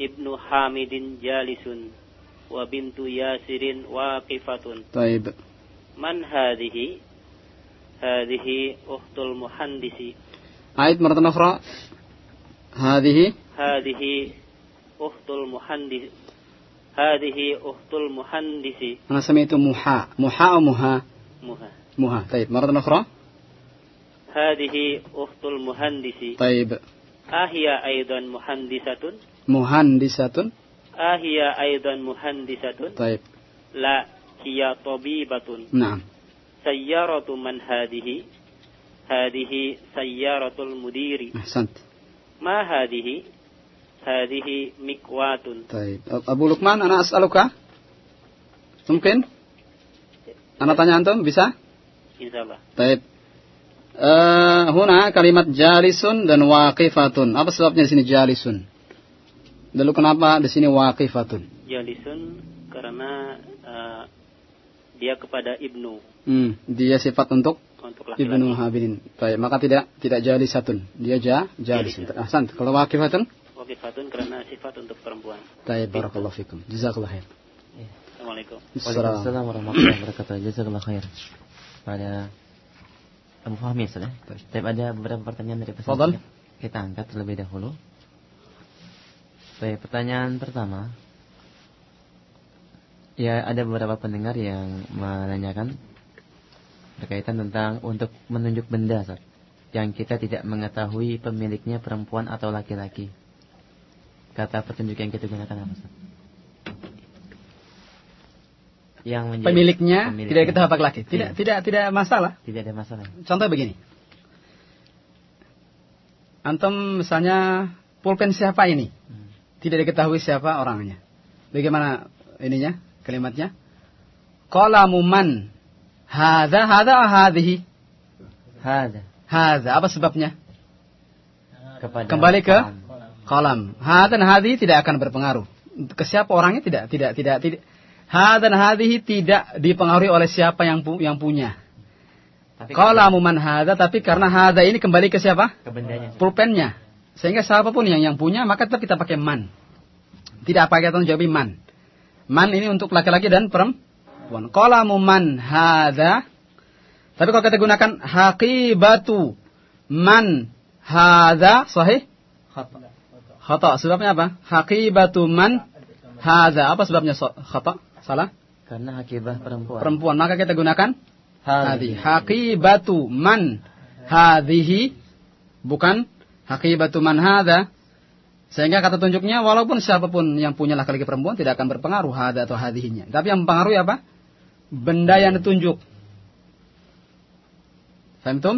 Ibnu Hamidin jalisun wa bintu Yasirin waqifatun. طيب Man hadhihi? Hadhihi ukhtul muhandisi. عيد مرة أخرى هذه Hadhihi ukhtul muhandis. Hadhihi ukhtul muhandisi. أنا سميت محا محا أو مها Muha. مها طيب مرة أخرى Hadhihi ukhtul muhandisi. طيب Ahia aidan muhandisatun? مهندسة Ahia aidan muhandisatun? Taib. La, hiya tabibatun. Naam. Sayyaratu man hadihi? Hadihi sayyaratul mudiri. Ahsant. Ma hadihi? Hadihi mikwatun. Taib. Abu Lukman, ana as'aluka? Mungkin? Ana tanya antum, bisa? Insyaallah. Taib. Uh, huna kalimat jalisun dan waqifatun. Apa sebabnya di sini jalisun? Lalu kenapa di sini waqifatun? Jalisun karena eh, dia kepada ibnu Hmm, dia sifat untuk untuk ibnu laki-laki. habilin. Baik, maka tidak tidak jalisatun. Dia ja jalisun. Ahsan. Kalau waqifatun? Waqifatun karena sifat untuk perempuan. Baik, barakallahu fikum. Jazakallahu khair. Assalamualaikum. Assalam. Waalaikumsalam warahmatullahi wabarakatuh. Jazakallah khair. Pada Abu Fahmi sudah. Tapi ada beberapa pertanyaan dari peserta. Fadal. Kita angkat terlebih dahulu. Baik, pertanyaan pertama. Ya, ada beberapa pendengar yang menanyakan berkaitan tentang untuk menunjuk benda Ustaz, yang kita tidak mengetahui pemiliknya perempuan atau laki-laki. Kata petunjuk yang kita gunakan apa Ustaz? Yang menjadi- Pemiliknya, pemiliknya. tidak kita hafal lagi. Tidak Iya. tidak tidak masalah. Tidak ada masalah. Contoh begini. Antum misalnya pulpen siapa ini? Tidak diketahui siapa orangnya. Bagaimana ininya? Kalimatnya? Qalamu man. Hadza hadza hadhihi. Hadza apa sebabnya? kepada Kembali ke. Qalam. Hadza dan tidak akan berpengaruh. Ke siapa orangnya tidak tidak tidak tidak. Hadza dan tidak dipengaruhi oleh siapa yang pu- yang punya. Tapi Qalamu man hadza tapi karena hadza ini kembali ke siapa? ke bendanya. pulpennya. Sehingga siapa pun yang yang punya maka tetap kita pakai man. Tidak pakai tanggung jawab man. Man ini untuk laki-laki dan perempuan. Qalamu man hadza. Tapi kalau kita gunakan haqibatu man hadza sahih? Khata. Khata. Sebabnya apa? Haqibatu man hadza. Apa sebabnya khata? Salah? Karena akibah perempuan. Perempuan. Maka kita gunakan Hadhi. hadhi. Haqibatu man hadhihi bukan haqibatu man hadha. Sehingga kata tunjuknya walaupun siapa pun yang punya laki-laki perempuan tidak akan berpengaruh hadha atau hadhihinya. Tapi yang mempengaruhi apa? Benda yang ditunjuk. Faham tum?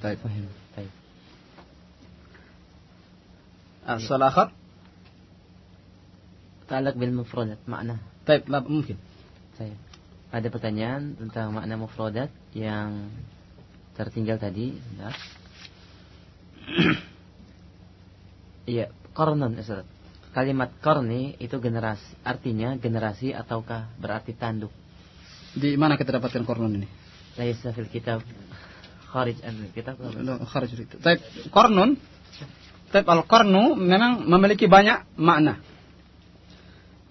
Baik. Fahim. Baik. Asal akhar? Talak bil mufradat makna. Baik, mungkin. Saya ada pertanyaan tentang makna mufradat yang tertinggal tadi. Sebentar. Iya, kornon Ustaz. Kalimat korni itu generasi, artinya generasi ataukah berarti tanduk? Di mana kita dapatkan kornon ini? Laisa fil kitab kharij an kitab. Dari itu. Baik, kornun. Baik, al-qarnu memang memiliki banyak makna.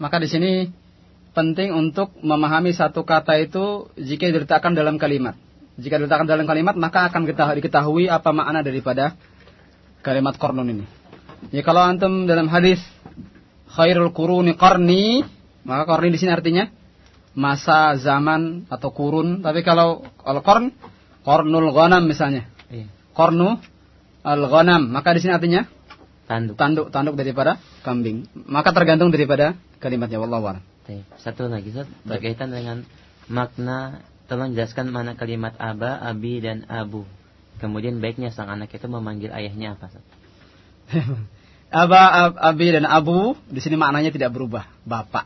Maka di sini penting untuk memahami satu kata itu jika diletakkan dalam kalimat. Jika diletakkan dalam kalimat maka akan kita diketahui apa makna daripada kalimat kornun ini. Ya kalau antum dalam hadis khairul quruni qarni, maka qarni di sini artinya masa zaman atau kurun. Tapi kalau al qarn qarnul ghanam misalnya. Iya, Qarnu al ghanam, maka di sini artinya tanduk. tanduk tanduk daripada kambing. Maka tergantung daripada kalimatnya wallahu a'lam. Satu lagi Ustaz, berkaitan dengan makna tolong jelaskan mana kalimat aba, abi dan abu. Kemudian baiknya sang anak itu memanggil ayahnya apa? Aba, ab, abi dan abu di sini maknanya tidak berubah, bapak.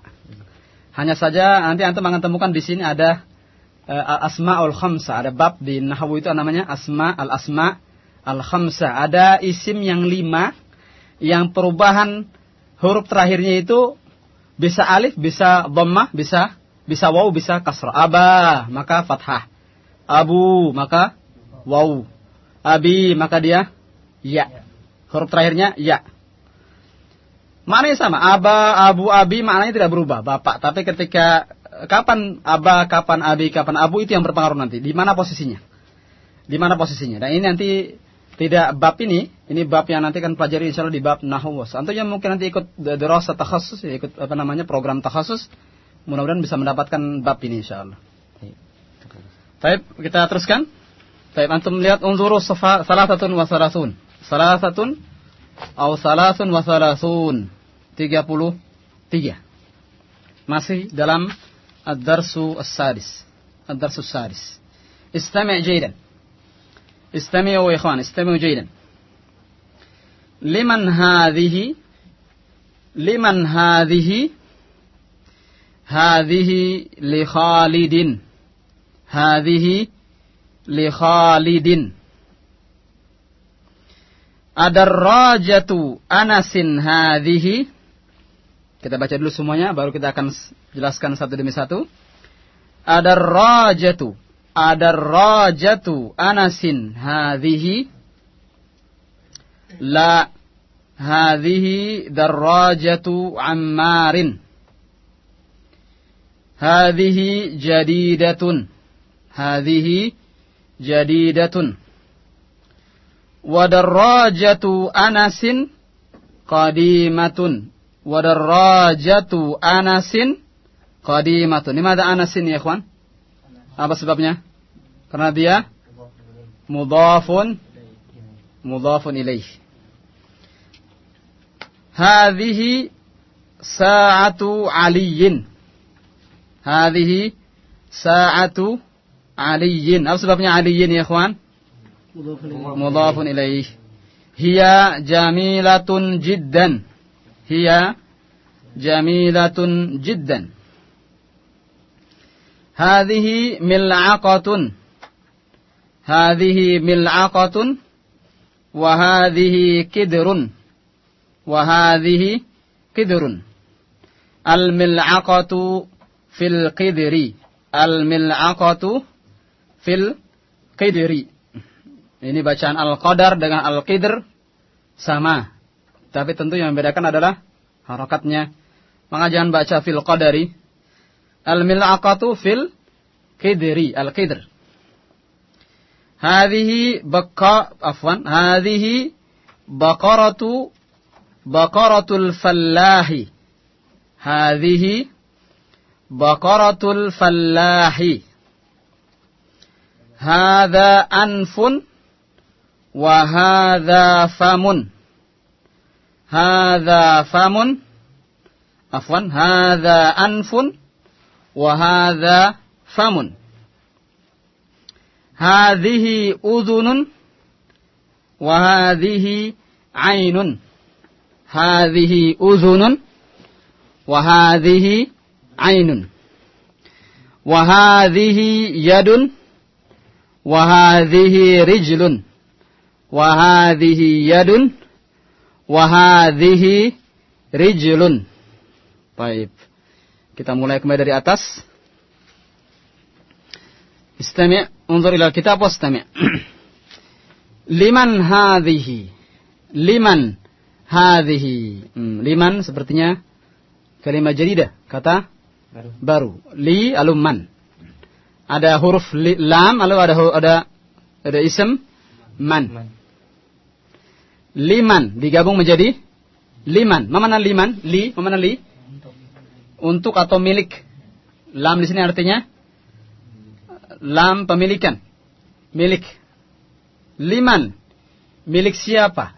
Hanya saja nanti antum akan temukan di sini ada uh, asmaul khamsa, ada bab di nahwu itu namanya asma al asma al khamsa. Ada isim yang lima yang perubahan huruf terakhirnya itu bisa alif, bisa dhammah, bisa bisa waw, bisa kasrah. Aba maka fathah. Abu maka waw. Abi maka dia ya. Huruf terakhirnya ya. Maknanya sama. Aba, abu, abi maknanya tidak berubah. Bapak. Tapi ketika kapan aba, kapan abi, kapan abu itu yang berpengaruh nanti. Di mana posisinya? Di mana posisinya? Dan ini nanti tidak bab ini, ini bab yang nanti akan pelajari insya Allah di bab nahwu. Antum mungkin nanti ikut derasa takhasus, ya, ikut apa namanya program takhasus, mudah-mudahan bisa mendapatkan bab ini insya Allah. Baik, kita teruskan. طيب أنتم lihat انظروا صفحة ثلاثة وثلاثون. ثلاثة أو ثلاث وثلاثون. تيجي أبولو تيجي ماسي دلم الدرس السادس. الدرس السادس. استمع جيدا. استمعوا يا إخوان استمعوا جيدا. لمن هذه لمن هذه هذه لخالد. هذه li Khalidin. Ada rajatu Anasin hadhihi. Kita baca dulu semuanya baru kita akan jelaskan satu demi satu. Ada rajatu ada rajatu Anasin hadhihi. La hadhihi darrajatu Ammarin. Hadhihi jadidatun. Hadhihi jadidatun wadarrajatu anasin qadimatun wadarrajatu anasin qadimatun Ini anasin ya ikhwan apa sebabnya? Karena dia mudhafun mudhafun ilaih. Hadhihi sa'atu aliyin. Hadhihi sa'atu علي أو سببnya علي يا إخوان مضاف إليه. هي جميلة جدا. هي جميلة جدا. هذه ملعقة. هذه ملعقة. وهذه كدر. وهذه كدر. الملعقة في القدر. الملعقة fil qidri. Ini bacaan al-qadar dengan al-qidr sama. Tapi tentu yang membedakan adalah harokatnya. Maka jangan baca fil qadari. Al-mil'aqatu fil qidri, al-qidr. Hadhihi baqa afwan, hadhihi baqaratu baqaratul fallahi. Hadhihi baqaratul fallahi. هذا أنف وهذا فم. هذا فم عفوا هذا أنف وهذا فم. هذه أذن وهذه عين. هذه أذن وهذه عين. وهذه يد wahadihi rijlun. wahadihi yadun. wahadihi rijlun. Baik. Kita mulai kembali dari atas. Istami' unzur ila kitab wastami'. liman hadhihi? Liman hadhihi? Hmm, liman sepertinya kalimat jadidah, kata baru. baru. Li alumman ada huruf li, lam lalu ada ada ada ism man. man liman digabung menjadi liman mana liman li mana li untuk atau milik. Lam di sini artinya lam pemilikan. Milik. Liman. Milik siapa?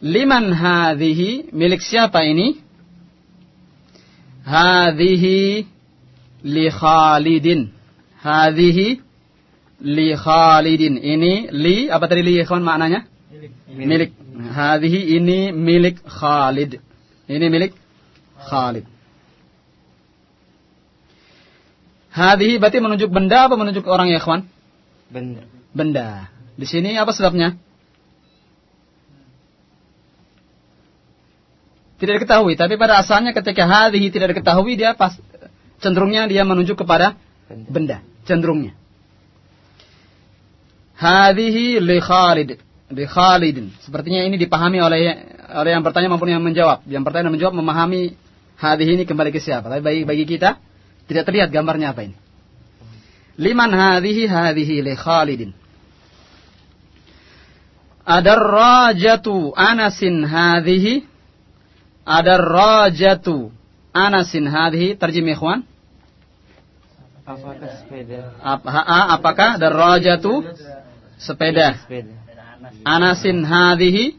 Liman hadhihi. Milik siapa ini? Hadhihi li Khalidin. Hadhihi li Khalidin. Ini li apa tadi li ikhwan maknanya? Milik. Milik. Hadhihi ini milik Khalid. Ini milik Khalid. Hadhi berarti menunjuk benda apa menunjuk orang ya, kawan? Benda. Benda. Di sini apa sebabnya? Tidak diketahui, tapi pada asalnya ketika hadhi tidak diketahui dia pas cenderungnya dia menunjuk kepada benda, cenderungnya. Hadhihi li Khalid, li Khalidin. Sepertinya ini dipahami oleh oleh yang bertanya maupun yang menjawab. Yang bertanya dan menjawab memahami hadis ini kembali ke siapa. Tapi bagi bagi kita tidak terlihat gambarnya apa ini. Liman hadhihi hadhihi li Khalidin. Ada rajatu Anasin hadhihi. Ada rajatu Anasin hadhihi. Terjem ikhwan. Apakah sepeda? Ap, ha, a- apakah darajatu sepeda Sepeda. Anasin hadhihi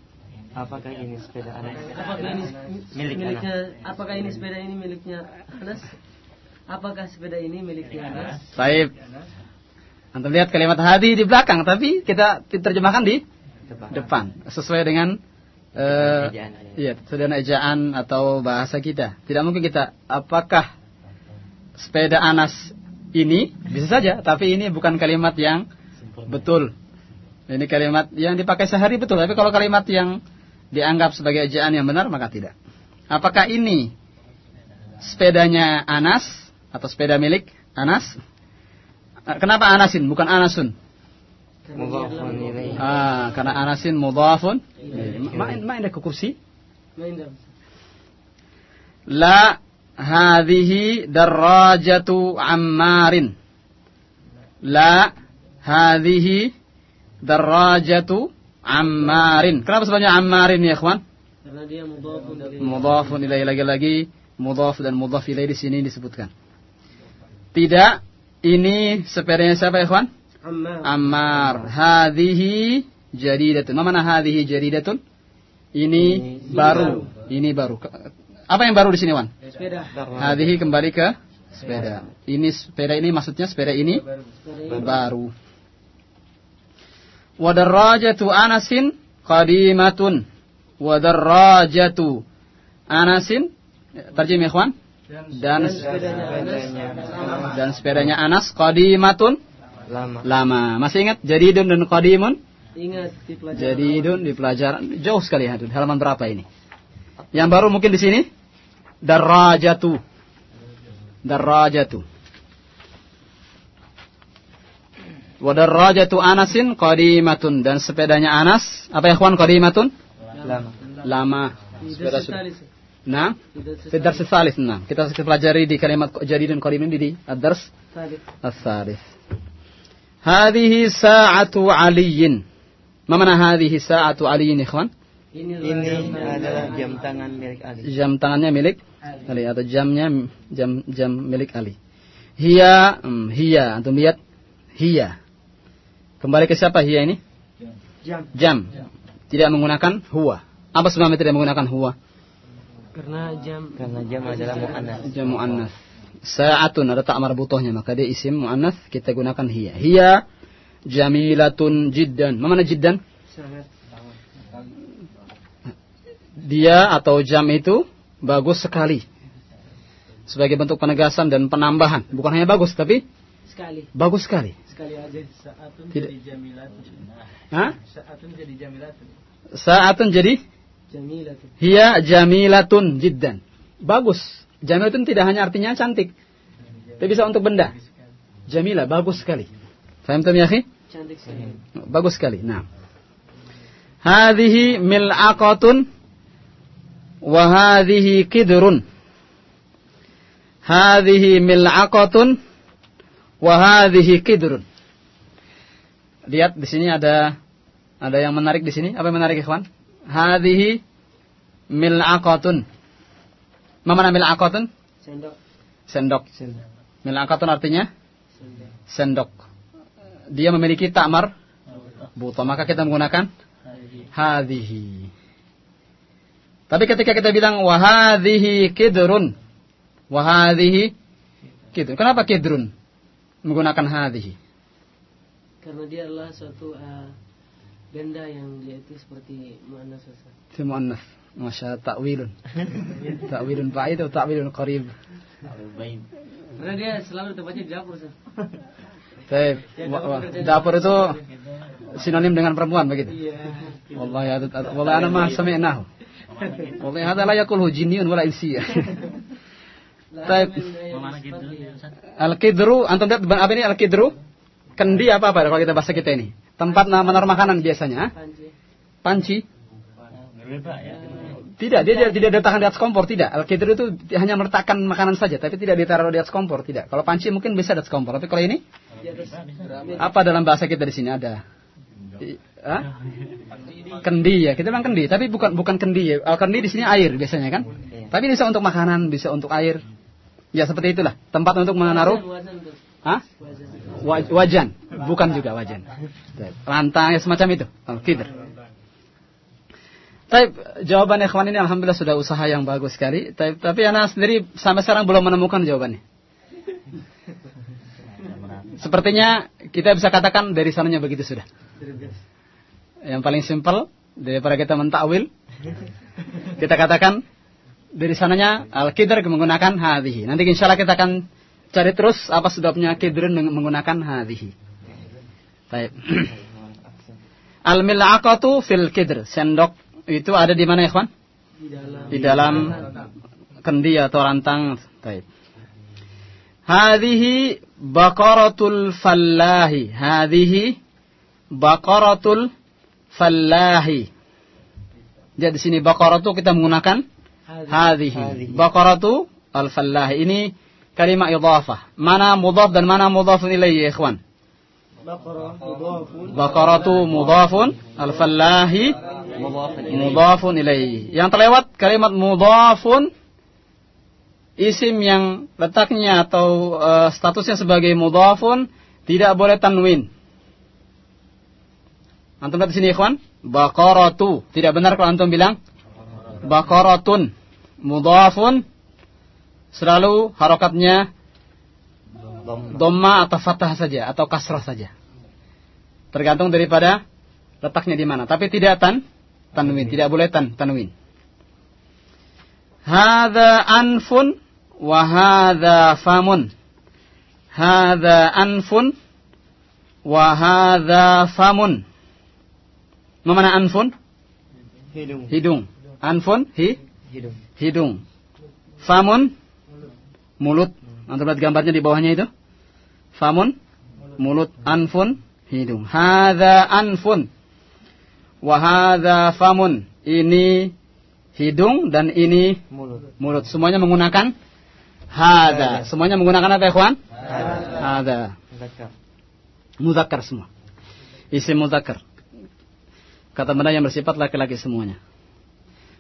Apakah ini sepeda? Apakah ini Milik miliknya? Apakah ini sepeda ini miliknya Anas? Apakah sepeda ini miliknya Anas? Baik. Antum lihat kalimat hadi di belakang tapi kita terjemahkan di Depan. depan sesuai dengan eh Ejaan. iya, sesuai dengan ejaan atau bahasa kita. Tidak mungkin kita apakah sepeda Anas ini bisa saja tapi ini bukan kalimat yang betul. Ini kalimat yang dipakai sehari betul, tapi kalau kalimat yang dianggap sebagai ejaan yang benar maka tidak. Apakah ini sepedanya Anas atau sepeda milik Anas? Eh, Kenapa Anasin bukan Anasun? Ah, karena Anasin mudhafun. Main dong. La hadhihi darajatu Ammarin. La hadhihi darajatu Ammarin. Kenapa sebenarnya Ammarin ya, ikhwan? Karena dia ilaihi lagi-lagi mudhaf dan mudhaf di sini disebutkan. Tidak, ini sepedanya siapa, ikhwan? Ammar. Ammar. Hadhihi jadidatun. Ma mana hadhihi jadidatun? Ini baru. Ini baru. Apa yang baru di sini, Wan? Sepeda. Hadhihi kembali ke sepeda. Ini sepeda ini maksudnya sepeda ini baru. Wa darajatu Anasin qadimatun. Wa darajatu Anasin terjem ya, ikhwan? Dan dan sepedanya Anas qadimatun Lama. lama. Masih ingat jadidun dan qadimun? Ingat di pelajaran. Jadi Idun di pelajaran jauh sekali ya, halaman berapa ini? Yang baru mungkin di sini? Darajatu. Darajatu. Wa darajatu Anasin qadimatun dan sepedanya Anas apa ya ikhwan qadimatun? Lama. Lama. Sepeda sudah. Nah, tidak sesalis. Nah, kita pelajari di kalimat jadi dan di ini di adars. Asalis. Hadhihi sa'atu aliyin. Ma mana hadhihi sa'atu aliin ikhwan? Ini, adalah jam tangan milik Ali. Jam tangannya milik Ali, atau jamnya jam jam milik Ali. Hiya, hmm, hiya. Antum lihat hiya. Kembali ke siapa hiya ini? Jam. Jam. jam. Tidak menggunakan huwa. Apa sebabnya tidak menggunakan huwa? Karena jam karena jam adalah muannas. Jam muannas. Sa'atun ada tak marbutohnya maka dia isim muannas kita gunakan hiya. Hiya jamilatun jiddan. Ma Mana jiddan? Dia atau jam itu bagus sekali. Sebagai bentuk penegasan dan penambahan. Bukan hanya bagus tapi sekali. bagus sekali. Sekali aja saatun Tidak. jadi jamilatun. Hah? Saatun jadi jamilatun. Sa'atun jadi Jamilatun. hiya jamilatun jiddan. Bagus. Jamilatun tidak hanya artinya cantik. Tapi bisa untuk benda. Jamila bagus sekali. Faham ya akhi? Cantik sekali. Bagus sekali. Nah. Hadhihi mil'aqatun wa hadhihi kidrun. Hadhihi mil'aqatun wa hadhihi kidrun. Lihat di sini ada ada yang menarik di sini. Apa yang menarik, ikhwan? Hadhihi mil'aqatun. Ma mana mil'aqatun? Sendok. Sendok. Mil'aqatun artinya sendok. Dia memiliki ta'mar buta, maka kita menggunakan hadhihi. Tapi ketika kita bilang wahadhihi kidrun, wahadhihi kidrun. Kenapa kidrun menggunakan hadhihi? Karena dia adalah suatu uh, benda yang dia itu seperti sasa. Itu muannas. Masya ta'wilun. ta'wilun ba'id atau ta'wilun qarib. Karena dia selalu tempatnya di dapur sah. Baik. Dapur itu sinonim dengan perempuan begitu. Iya. Wallahi ada wallahi ana ma sami'nahu. Wallahi hada la yaqulhu jinniyun wala insiyah. Baik. Al-kidru, antum lihat apa ini al-kidru? Kendi apa apa kalau kita bahasa kita ini? Tempat menaruh makanan biasanya. ah? Panci. Panci. Tidak, dia tidak, tidak diletakkan di atas kompor, tidak. Al-Qidr itu hanya meletakkan makanan saja, tapi tidak ditaruh di atas kompor, tidak. Kalau panci mungkin bisa di atas kompor, tapi kalau ini apa dalam bahasa kita di sini ada? Hah? Kendi ya, kita bilang kendi, tapi bukan bukan kendi ya. Al kendi di sini air biasanya kan. Tapi bisa untuk makanan, bisa untuk air. Ya seperti itulah, tempat untuk menaruh. Hah? Wa- wajan, bukan juga wajan. Rantang ya semacam itu, al-qidr. Tapi jawaban ikhwan ini alhamdulillah sudah usaha yang bagus sekali. Tapi, tapi anak sendiri sampai sekarang belum menemukan jawabannya. Sepertinya kita bisa katakan dari sananya begitu sudah. Yang paling simpel daripada kita mentakwil, kita katakan dari sananya al-qidr menggunakan hadhihi. Nanti insya Allah kita akan cari terus apa sebabnya kidrun meng- menggunakan hadhihi. Baik. Al-mil'aqatu fil kidr. Sendok itu ada di mana ya, kawan? Di dalam. Di dalam kendi atau rantang. Baik. Hadhihi baqaratul fallahi. Hadhihi baqaratul fallahi. Jadi di sini baqaratu kita menggunakan hadhihi. Baqaratu al-fallahi. Ini kalimat idhafah. Mana mudhaf dan mana mudhafun ilayhi ya ikhwan? Baqaratu mudhafun al-fallahi mudhafun ilayhi. Yang terlewat kalimat mudhafun isim yang letaknya atau eh, statusnya sebagai mudhafun tidak boleh tanwin. Antum lihat di sini ikhwan, baqaratu. Tidak benar kalau antum bilang baqaratun. Mudhafun selalu harokatnya dhamma atau fathah saja atau kasrah saja. Tergantung daripada letaknya di mana. Tapi tidak tan tanwin, tidak boleh tan tanwin. Hadza anfun wa hadza famun. Hadza anfun wa hadza famun. Mana anfun? Hidung. Hidung. Anfun hi Hidung. hidung. Famun mulut. Antum lihat gambarnya di bawahnya itu? Famun mulut, anfun hidung. Hadza anfun. Wa hadza famun. Ini hidung dan ini Mulut. mulut. Semuanya menggunakan hadza. Semuanya menggunakan apa, ya, ikhwan? Hadza. Zakar. Muzakkar semua. Isim muzakkar. Kata benda yang bersifat laki-laki semuanya.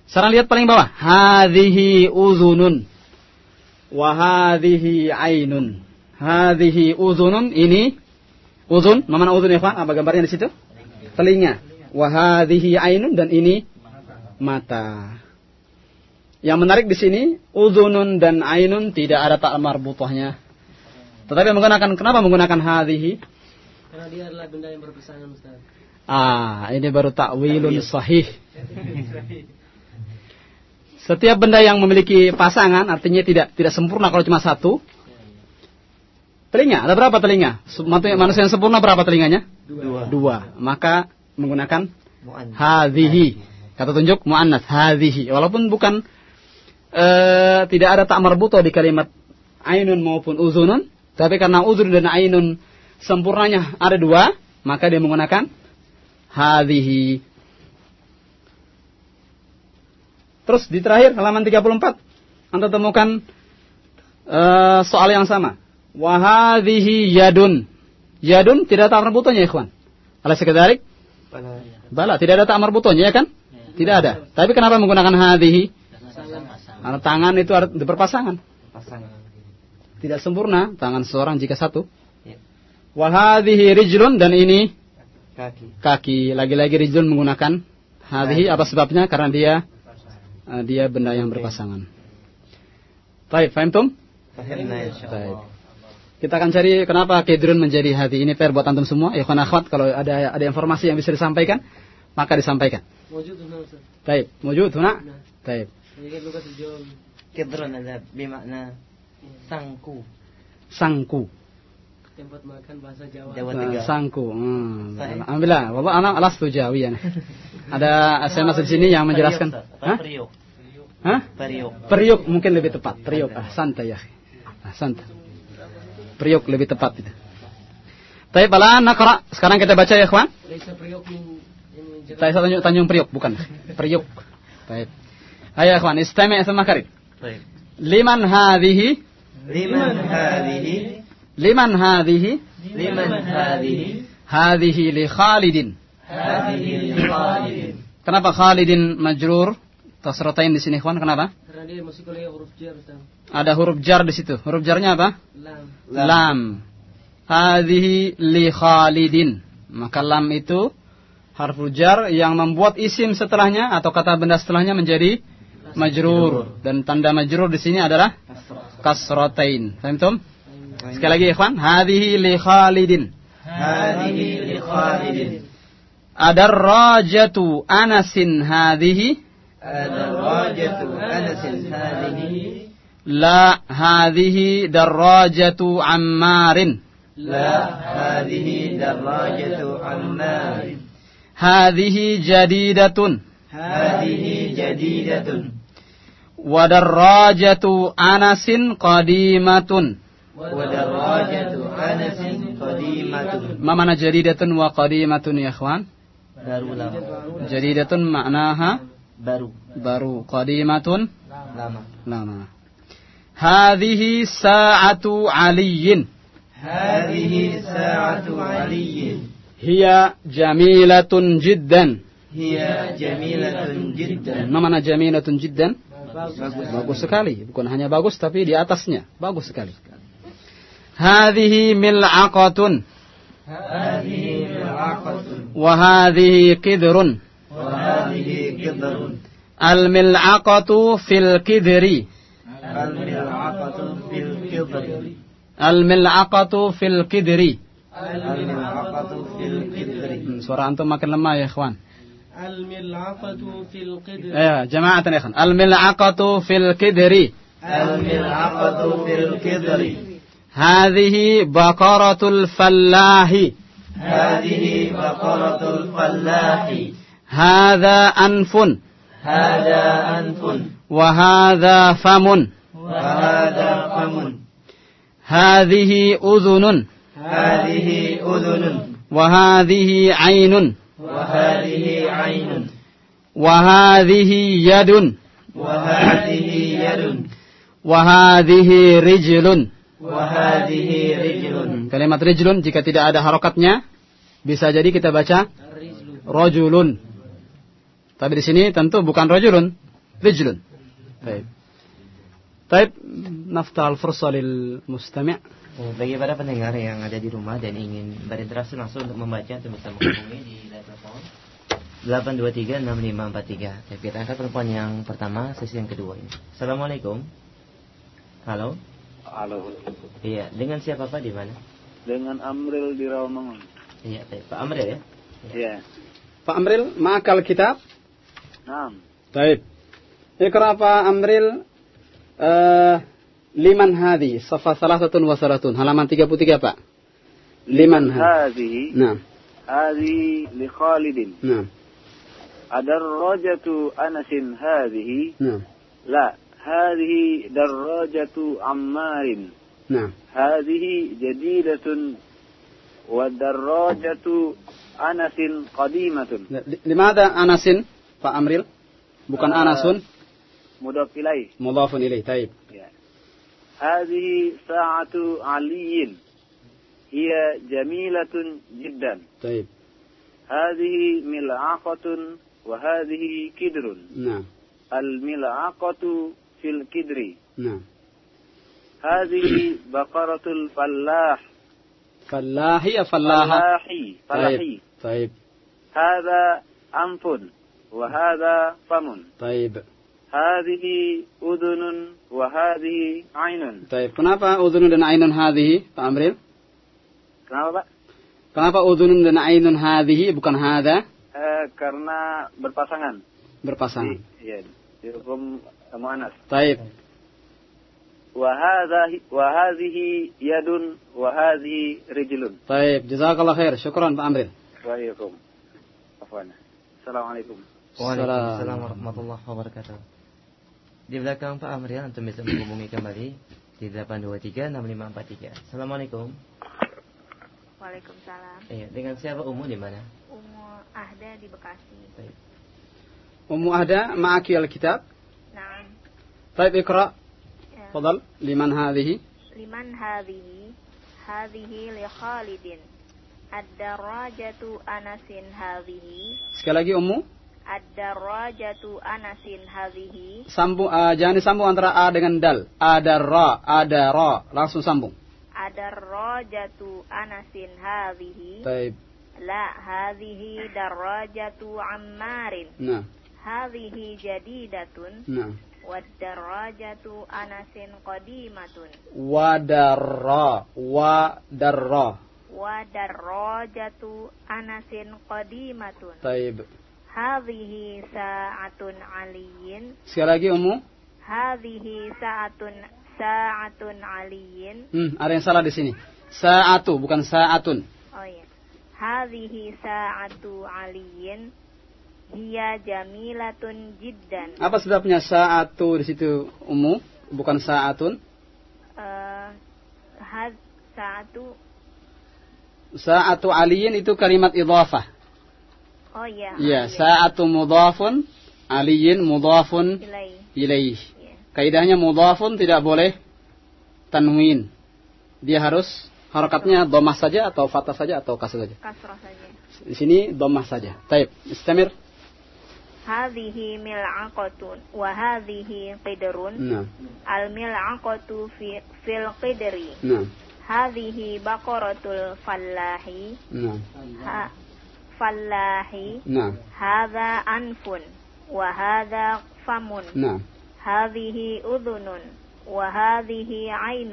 Sekarang lihat paling bawah. Hadhihi uzunun. Wa hadhihi ainun. Hadhihi uzunun. Ini uzun. Mana uzun ya, Pak? Apa gambarnya di situ? Telinga. Wa hadhihi ainun dan ini mata. Yang menarik di sini uzunun dan ainun tidak ada tak marbutahnya. Tetapi menggunakan kenapa menggunakan hadhihi? Karena dia adalah benda yang berpasangan Ustaz. Ah, ini baru takwilun sahih. Setiap benda yang memiliki pasangan artinya tidak tidak sempurna kalau cuma satu. Telinga, ada berapa telinga? Manusia yang sempurna berapa telinganya? Dua. Dua. Maka menggunakan hadhihi. Kata tunjuk muannas hadhihi. Walaupun bukan eh, tidak ada tak marbuto di kalimat ainun maupun uzunun, tapi karena uzun dan ainun sempurnanya ada dua, maka dia menggunakan hadhihi. Terus di terakhir halaman 34 Anda temukan eh, soal yang sama. Wa hadhihi yadun. Yadun tidak tak marbutonya ikhwan. Alas sekedarik Bala, tidak ada tak marbutonya ya kan? Tidak ada. Tapi kenapa menggunakan hadhihi? Karena tangan itu ada berpasangan. pasangan. Tidak sempurna tangan seorang jika satu. Ya. Wa hadhihi rijlun dan ini Kaki. kaki. Lagi-lagi rijlun menggunakan hadhihi apa sebabnya? Karena dia eh, dia benda yang berpasangan. Baik, paham tum? Insyaallah. Kita akan cari kenapa kedrun menjadi hati. Ini fair buat antum semua. Ya akhwat kalau ada ada informasi yang bisa disampaikan, maka disampaikan. Baik, wujud huna. Baik. Kidron ada bermakna sangku. Sangku. Tempat makan bahasa Jawa. Jawa Nah, Tegal. sangku. Hmm. Alhamdulillah. Wallah anak alastu jawiyan. Ada saya masuk di sini yang menjelaskan. Hah? Periuk. Hah? Periuk. Periuk mungkin lebih tepat. Periuk. Ah, santai ya. Ah, santai. Periuk lebih tepat itu. Tapi bala nakra. Sekarang kita baca ya, kawan. Saya Tanjung Priok, bukan. Priok. Baik. Ayo ya ikhwan, istami' thumma karib. Baik. Liman hadhihi? Liman hadhihi? Liman hadhihi? Liman hadhihi? Hadhihi li Khalidin. Hadhihi li Khalidin. Kenapa Khalidin majrur? Tasratain di sini ikhwan, kenapa? Karena dia masih kuliah huruf jar Ustaz. Ada huruf jar di situ. Huruf jarnya apa? Lam. Lam. Hadhihi li Khalidin. Maka lam itu harfu jar yang membuat isim setelahnya atau kata benda setelahnya menjadi majrur dan tanda majrur di sini adalah kasratain. Faham Sekali lagi ikhwan, hadhihi li Khalidin. Hadhihi li Khalidin. Ada rajatu Anasin hadhihi Ad-darajatu Anasin hadhihi. la hadhihi darajatu Ammarin. La hadhihi darajatu Ammar. Hadhihi jadidatun. Hadhihi jadidatun. Wa darajatu Anasin qadimatun. Wa darajatu Anasin qadimatun. Ma mana jadidatun wa qadimatun ya ikhwan? Baru lama. Jadidatun maknaha Baru. baru, qadimatun Lama. lama. Hadhihi sa'atu aliyin. Hadhihi sa'atu aliyin. Hiya jamilatun jiddan. Hiya jamilatun jiddan. Ma mana jamilatun jiddan? Bagus. Bagus sekali, bukan hanya bagus tapi di atasnya, bagus sekali. Hadhihi mil'aqatun Hadhihi mil'aqatun. wa hadhihi qidrun. Wa hadhihi qidrun. Al-mil'aqatu fil qidri. Al-mil'aqatu fil qidri. Al-mil'aqatu fil qidri. Al-mil'aqatu fil qidri. Hmm, suara antum makin lemah ya ikhwan. Al-mil'aqatu fil qidr. Ya, jamaatan ya ikhwan. Al-mil'aqatu fil qidri. Al-mil'aqatu fil qidri. Hadhihi baqaratul fallahi. Hadhihi baqaratul fallahi. Hadha anfun. Hada anfun. Wa hadha famun. Wa hada famun. Hadhihi udhunun. Hadhihi udhunun. Wa hadhihi yadun. Wa hadhihi rijlun. Wa hadhihi rijlun. Hmm, Kalimat rijlun jika tidak ada harokatnya bisa jadi kita baca rojulun. Tapi di sini tentu bukan rojulun, rijlun. Baik. Baik, naftah al-fursa lil mustami'. Bagi para pendengar yang ada di rumah dan ingin berinteraksi langsung untuk membaca atau bisa menghubungi di telepon 8236543. Jadi kita angkat perempuan yang pertama, sesi yang kedua ini. Assalamualaikum. Halo. Halo. Iya, dengan siapa Pak di mana? Dengan Amril di Rawamangun. Iya, baik. Pak Amril ya. Iya. Pak Amril, ma'akal kitab. Naam. Baik. Ikra Pak Amril eh, liman hadi safa salasatun satu wasaratun halaman 33 Pak. Liman hadi nah. hadhi li Khalidin. Nah. Adarrajatu Anasin hadi nah. La hadhihi darrajatu Ammarin. Nah. Hadhihi jadidatun wa darrajatu Anasin qadimatun. Limada Anasin Pak Amril? Bukan uh, Anasun? mudhaf ilaih mudhafun ilaih taib. Ya. هذه ساعة علي هي جميلة جدا Taib. هذه ملعقة وهذه كدر Nah, الملعقة في الكدر nah. هذه بقرة الفلاح ya fallaha. فلاحي فلاحي Taib. Taib. هذا أنف وهذا فم Hadhihi udunun wa hadhihi ainun. Baik, kenapa udunun dan ainun hadhihi, Pak Amril? Kenapa, Pak? Kenapa udunun dan ainun hadhihi bukan hada? Eh, karena berpasangan. Berpasangan. Iya, di hukum mu'anas. Baik. Wa hadhihi yadun wa hadhihi rijlun. Baik, jazakallah khair. Syukran Pak Amril. Waalaikumsalam. Assalamualaikum. Waalaikumsalam warahmatullahi wabarakatuh. Di belakang Pak Amriel untuk bisa menghubungi kembali Di 8236543 Assalamualaikum Waalaikumsalam Iya, dengan siapa Umu di mana? Umu Ahda di Bekasi Baik. Umu Ahda, ma'aki al-kitab? Naam Baik, ikra ya. Fadal, liman hadhihi? Liman hadhihi Hadhihi li Khalidin Ad-darajatu anasin hadhihi Sekali lagi Umu Ad-darajatu Anasin hadhihi. Sambung uh, eh, jangan disambung antara a dengan dal. Adarra, adarra. Langsung sambung. Adarrajatu Anasin hadhihi. Baik. La hadhihi darajatu Ammarin. Nah. Hadhihi jadidatun. Nah. Wadarrajatu Anasin qadimatun. Wadarra, wadarra. Wadarrajatu Anasin qadimatun. Baik. Hadhihi sa'atun aliyin. Sekali lagi Ummu. Hadhihi sa'atun sa'atun aliyin. Hmm, ada yang salah di sini. Sa'atu bukan sa'atun. Oh iya. Hadhihi sa'atu aliyin. Hiya jamilatun jiddan. Apa sudah punya sa'atu di situ Ummu? Bukan sa'atun? Uh, had sa'atu Sa'atu aliyin itu kalimat idhafah. Oh iya. Iya, sa'atu mudhafun aliyin mudhafun ilaih. Ya. Kaidahnya mudhafun tidak boleh tanwin. Dia harus harakatnya domah saja atau fatah saja atau kasrah saja. Kasrah saja. Di sini domah saja. Taib, istamir. Hadhihi mil'aqatun wa hadhihi qidrun. Nah. Al mil'aqatu fi fil qidri. Nah. Hadhihi baqaratul fallahi. Nah. Ha فلاح nah هذا أنف وهذا فم nah هذه أذن وهذه عين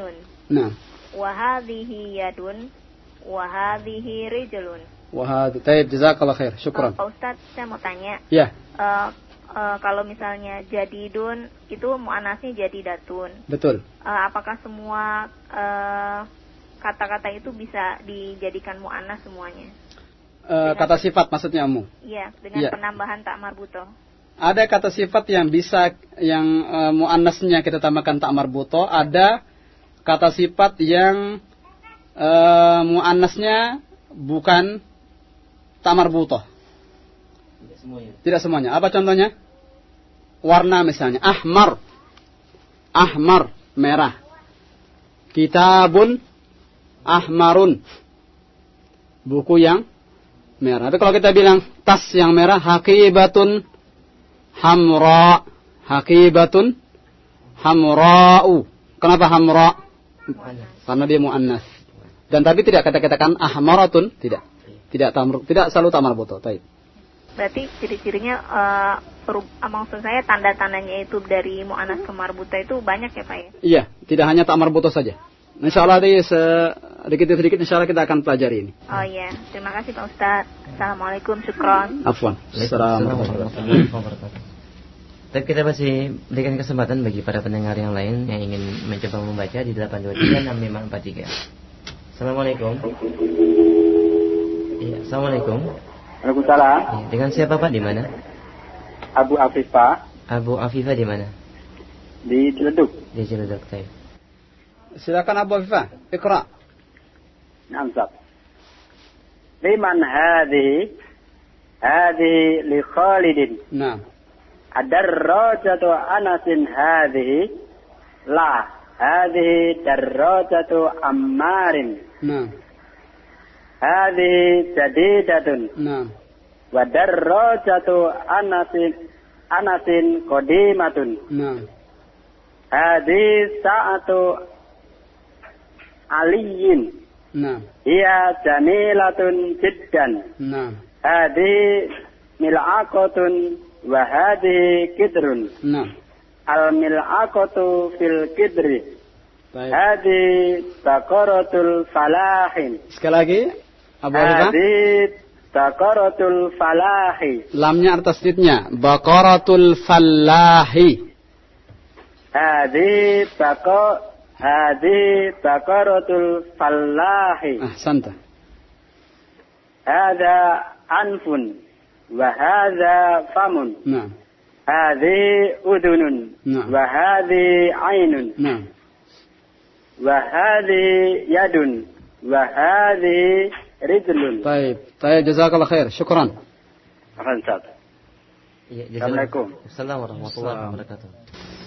nah وهذه يد وهذه رجل wahad taib jazakallah khair syukran Pak Ustadz, saya mau tanya, ya eh, eh, kalau misalnya jadidun itu muanasnya jadi datun, betul Eh, apakah semua eh, kata-kata itu bisa dijadikan mu'anas semuanya? Eh, kata sifat maksudnya ummu Iya, dengan Iya. penambahan tak marbuto. ada kata sifat yang bisa yang uh, muannasnya kita tambahkan tak marbuto, ada kata sifat yang uh, muannasnya bukan tak marbuto. Tidak semuanya. Tidak semuanya. Apa contohnya? Warna misalnya ahmar. Ahmar, merah. Kitabun ahmarun. Buku yang merah. Tapi kalau kita bilang tas yang merah hakibatun hamra. Hakibatun hamra'u. Kenapa hamra? Karena dia muannas. Dan tapi tidak kita katakan ahmaratun, tidak. Tidak tamr, tidak selalu tamar boto. Taib. Berarti ciri-cirinya eh, eh, maksud saya tanda-tandanya itu dari mu'anas ke marbuta itu banyak ya Pak ya? Iya, tidak hanya tak marbuto saja. Insya Allah di sedikit-sedikit insya Allah kita akan pelajari ini. Oh iya, terima kasih Pak Ustadz. Assalamualaikum, syukron. Afwan. Assalamualaikum. Tapi kita masih berikan kesempatan bagi para pendengar yang lain yang ingin mencoba membaca di 8236543. Assalamualaikum. Iya, Assalamualaikum. Waalaikumsalam. Iya, dengan siapa Pak di mana? Abu Afifah Abu Afifah di mana? di Ciledug. Di Ciledug. Baik. Silakan Abu Afifah, ikra. Namsab. Liman hadhihi? Hadhihi li Khalidin. Nah, Ad-darrajatu Anasin hadhihi? La. Hadhihi darrajatu Ammarin. nah, Hadhihi jadidatun. nah, Wa darrajatu Anasin Anasin qadimatun. nah, Hadhihi sa'atu aliyin. nah, Hiya jamilatun jiddan. nah, Hadi mil'aqatun wa hadi kidrun. nah. Al mil'aqatu fil kidri. Baik. Hadi bakaratul falahin. Sekali lagi, Abu. Hadi bakaratul falahi. Lamnya atas tasdidnya. Baqaratul fallahi. Hadi bako هذه بقرة الفلاح. أحسنت. هذا أنف وهذا فم. نعم. هذه أذن نعم. وهذه عين. نعم. وهذه يد وهذه رجل. طيب طيب جزاك الله خير. شكرا. أهلا السلام عليكم. السلام ورحمة الله وبركاته.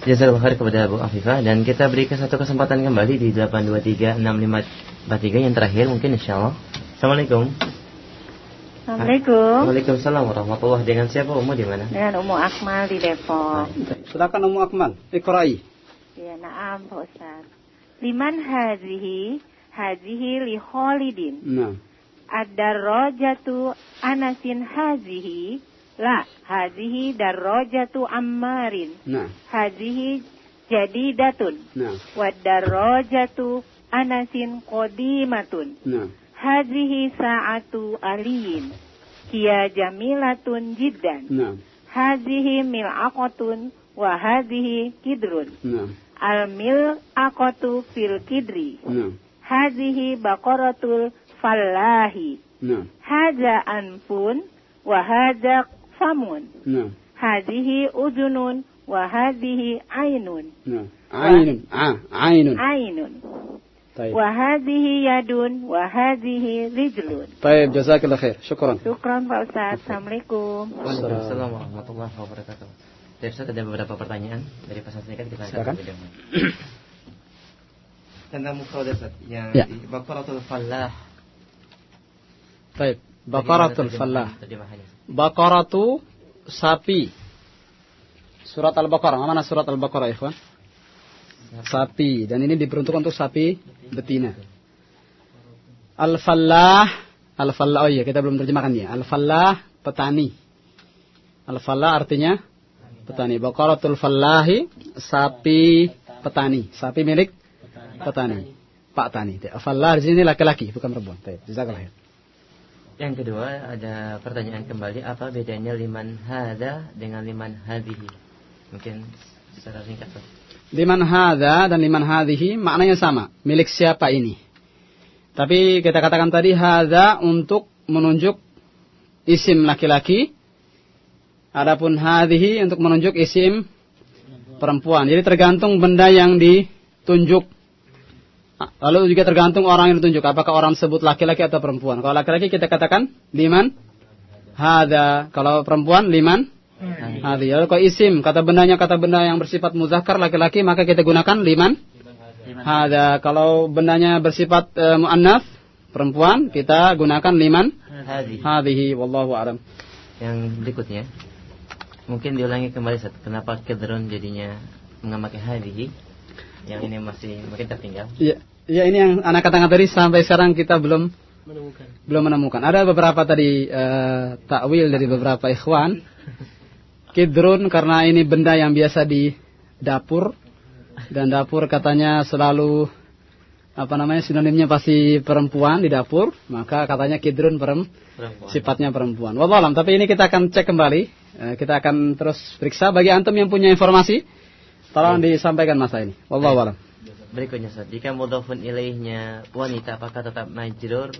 Jazakallahu khair kepada Bu Afifah dan kita berikan satu kesempatan kembali di 8236543 yang terakhir mungkin insyaallah. Assalamualaikum. Assalamualaikum. Waalaikumsalam warahmatullahi Dengan siapa Umu di mana? Dengan Umu Akmal di Depok. Silakan Ummu Akmal, iqra'i. Ya, naam Pak Ustaz. Liman hazihi? Hazihi li Khalidin. Nah. Ad-darajatu anasin hazihi? La, hazihi darajatu ammarin. Nah. Hazihi jadidatun. Nah. Wad-darajatu anasin qadimatun. Nah. Hazihi sa'atu aliyin. Hiya jamilatun jiddan. Nah. Hazihi mil'aqatun wa hazihi kidrun. Nah. Al mil'aqatu fil kidri. Nah. Hazihi baqaratul fallahi. Nah. Haza anfun wa famun. Nah. Hazihi udunun wa hazihi ainun. Nah. Ainun. Ah, ainun. Ainun. طيب Wa hazihi yadun wa hazihi rijlun. طيب جزاك الله خير شكرا Syukran Pak Ustaz. Assalamualaikum. Waalaikumsalam warahmatullahi wabarakatuh. Dari Ustaz ada beberapa pertanyaan dari pesan singkat kita Silakan. lebih dahulu. Tentang mufradat Ustaz yang Ya. di Baqaratul Fallah. طيب Bagaimana Baqaratul terjemahan- Fallah terjemahannya? Baqaratu sapi. Surat Al-Baqarah. Mana surat Al-Baqarah ikhwan? Sapi. Dan ini diperuntukkan untuk sapi betina. Al-Fallah. Al-Fallah. Oh iya kita belum terjemahkan ya. Al-Fallah petani. Al-Fallah artinya petani. Baqaratul Fallahi Sapi petani. Sapi milik petani. Pak Tani. Al-Fallah di sini laki-laki bukan perempuan. Jazakallah khair. Yang kedua ada pertanyaan kembali apa bedanya liman hada dengan liman hadhihi? Mungkin secara singkat. Liman hadha dan liman hadhihi maknanya sama. Milik siapa ini? Tapi kita katakan tadi hadha untuk menunjuk isim laki-laki. Adapun hadhihi untuk menunjuk isim perempuan. Jadi tergantung benda yang ditunjuk. Lalu juga tergantung orang yang ditunjuk. Apakah orang tersebut laki-laki atau perempuan. Kalau laki-laki kita katakan liman hadha. Kalau perempuan liman hadhi. Lalu kalau isim, kata bendanya kata benda yang bersifat muzakkar laki-laki, maka kita gunakan liman hadha. Kalau bendanya bersifat uh, muannas perempuan, kita gunakan liman hadhihi wallahu a'lam. Yang berikutnya mungkin diulangi kembali. Kenapa kedrun jadinya memakai hadhihi? Yang ini masih mungkin tertinggal. Ya, ya ini yang anak katakan tadi sampai sekarang kita belum menemukan. belum menemukan. Ada beberapa tadi eh, takwil dari beberapa ikhwan. Kidrun karena ini benda yang biasa di dapur dan dapur katanya selalu apa namanya sinonimnya pasti perempuan di dapur, maka katanya kidrun perem, Perempuan. sifatnya perempuan. Wallahualam, tapi ini kita akan cek kembali. Eh, kita akan terus periksa bagi antum yang punya informasi, tolong disampaikan masa ini. Wallahualam. Berikutnya Ustaz, jika mudhafun ilaihnya wanita apakah tetap majrur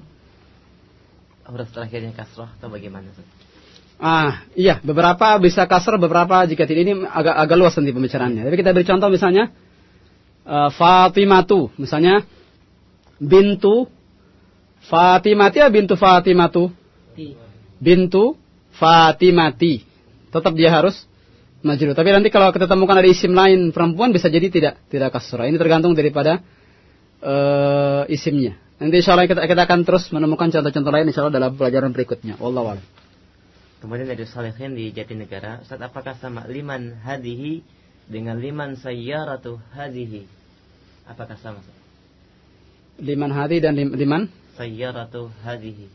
huruf terakhirnya kasrah atau bagaimana Ustaz? Ah, iya, beberapa bisa kasar, beberapa jika tidak. Ini agak agak luas nanti pembicaraannya. Tapi kita beri contoh misalnya eh, Fatimatu, misalnya bintu Fatimati ya bintu Fatimatu? Ti. Bintu Fatimati. Tetap dia harus majrur. Tapi nanti kalau kita temukan ada isim lain perempuan bisa jadi tidak tidak kasrah. Ini tergantung daripada eh, isimnya. Nanti insya Allah kita, kita akan terus menemukan contoh-contoh lain insya Allah dalam pelajaran berikutnya. Wallahu a'lam. Kemudian dari Salihin di Jatinegara, Ustaz apakah sama liman hadihi dengan liman sayyaratu hadihi? Apakah sama? Ustaz? Liman hati dan lim- liman Sayyaratu hadihi.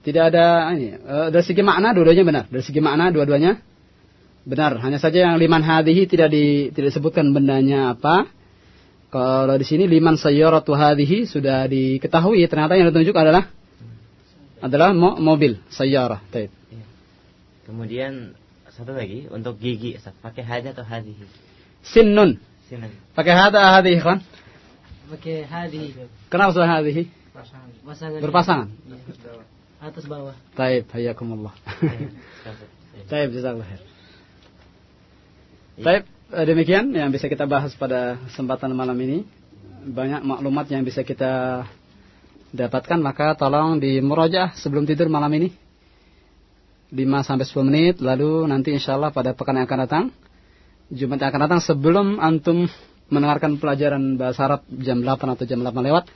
tidak ada ini eh, dari segi makna dua-duanya benar dari segi makna dua-duanya benar hanya saja yang liman hadihi tidak di, tidak disebutkan bendanya apa kalau di sini liman sayyaratu hadihi sudah diketahui ternyata yang ditunjuk adalah adalah mo- mobil sayyarah Taib. Iya. Kemudian satu lagi untuk gigi, pakai hada atau hadihi? sinnun Sinan. pakai hada hadihi kan Pakai hadi. kenapa sudah hadihi Pasangan. berpasangan Iya. Atas bawah. Taib hayakumullah Iya. Taib jazakallah khair Iya. Baik, eh, demikian yang bisa kita bahas pada kesempatan malam ini. Banyak maklumat yang bisa kita dapatkan, maka tolong di murajaah sebelum tidur malam ini. 5 sampai 10 menit lalu nanti insya Allah pada pekan yang akan datang Jumat yang akan datang sebelum antum mendengarkan pelajaran bahasa Arab jam 8 atau jam 8 lewat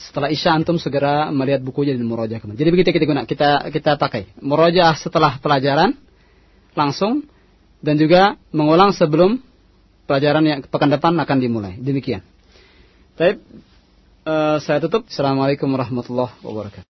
setelah Isya antum segera melihat bukunya murojaah kembali. Jadi begitu kita guna, kita kita pakai. Murojaah setelah pelajaran langsung dan juga mengulang sebelum pelajaran yang pekan depan akan dimulai. Demikian. Baik, uh, saya tutup. Assalamualaikum warahmatullahi wabarakatuh.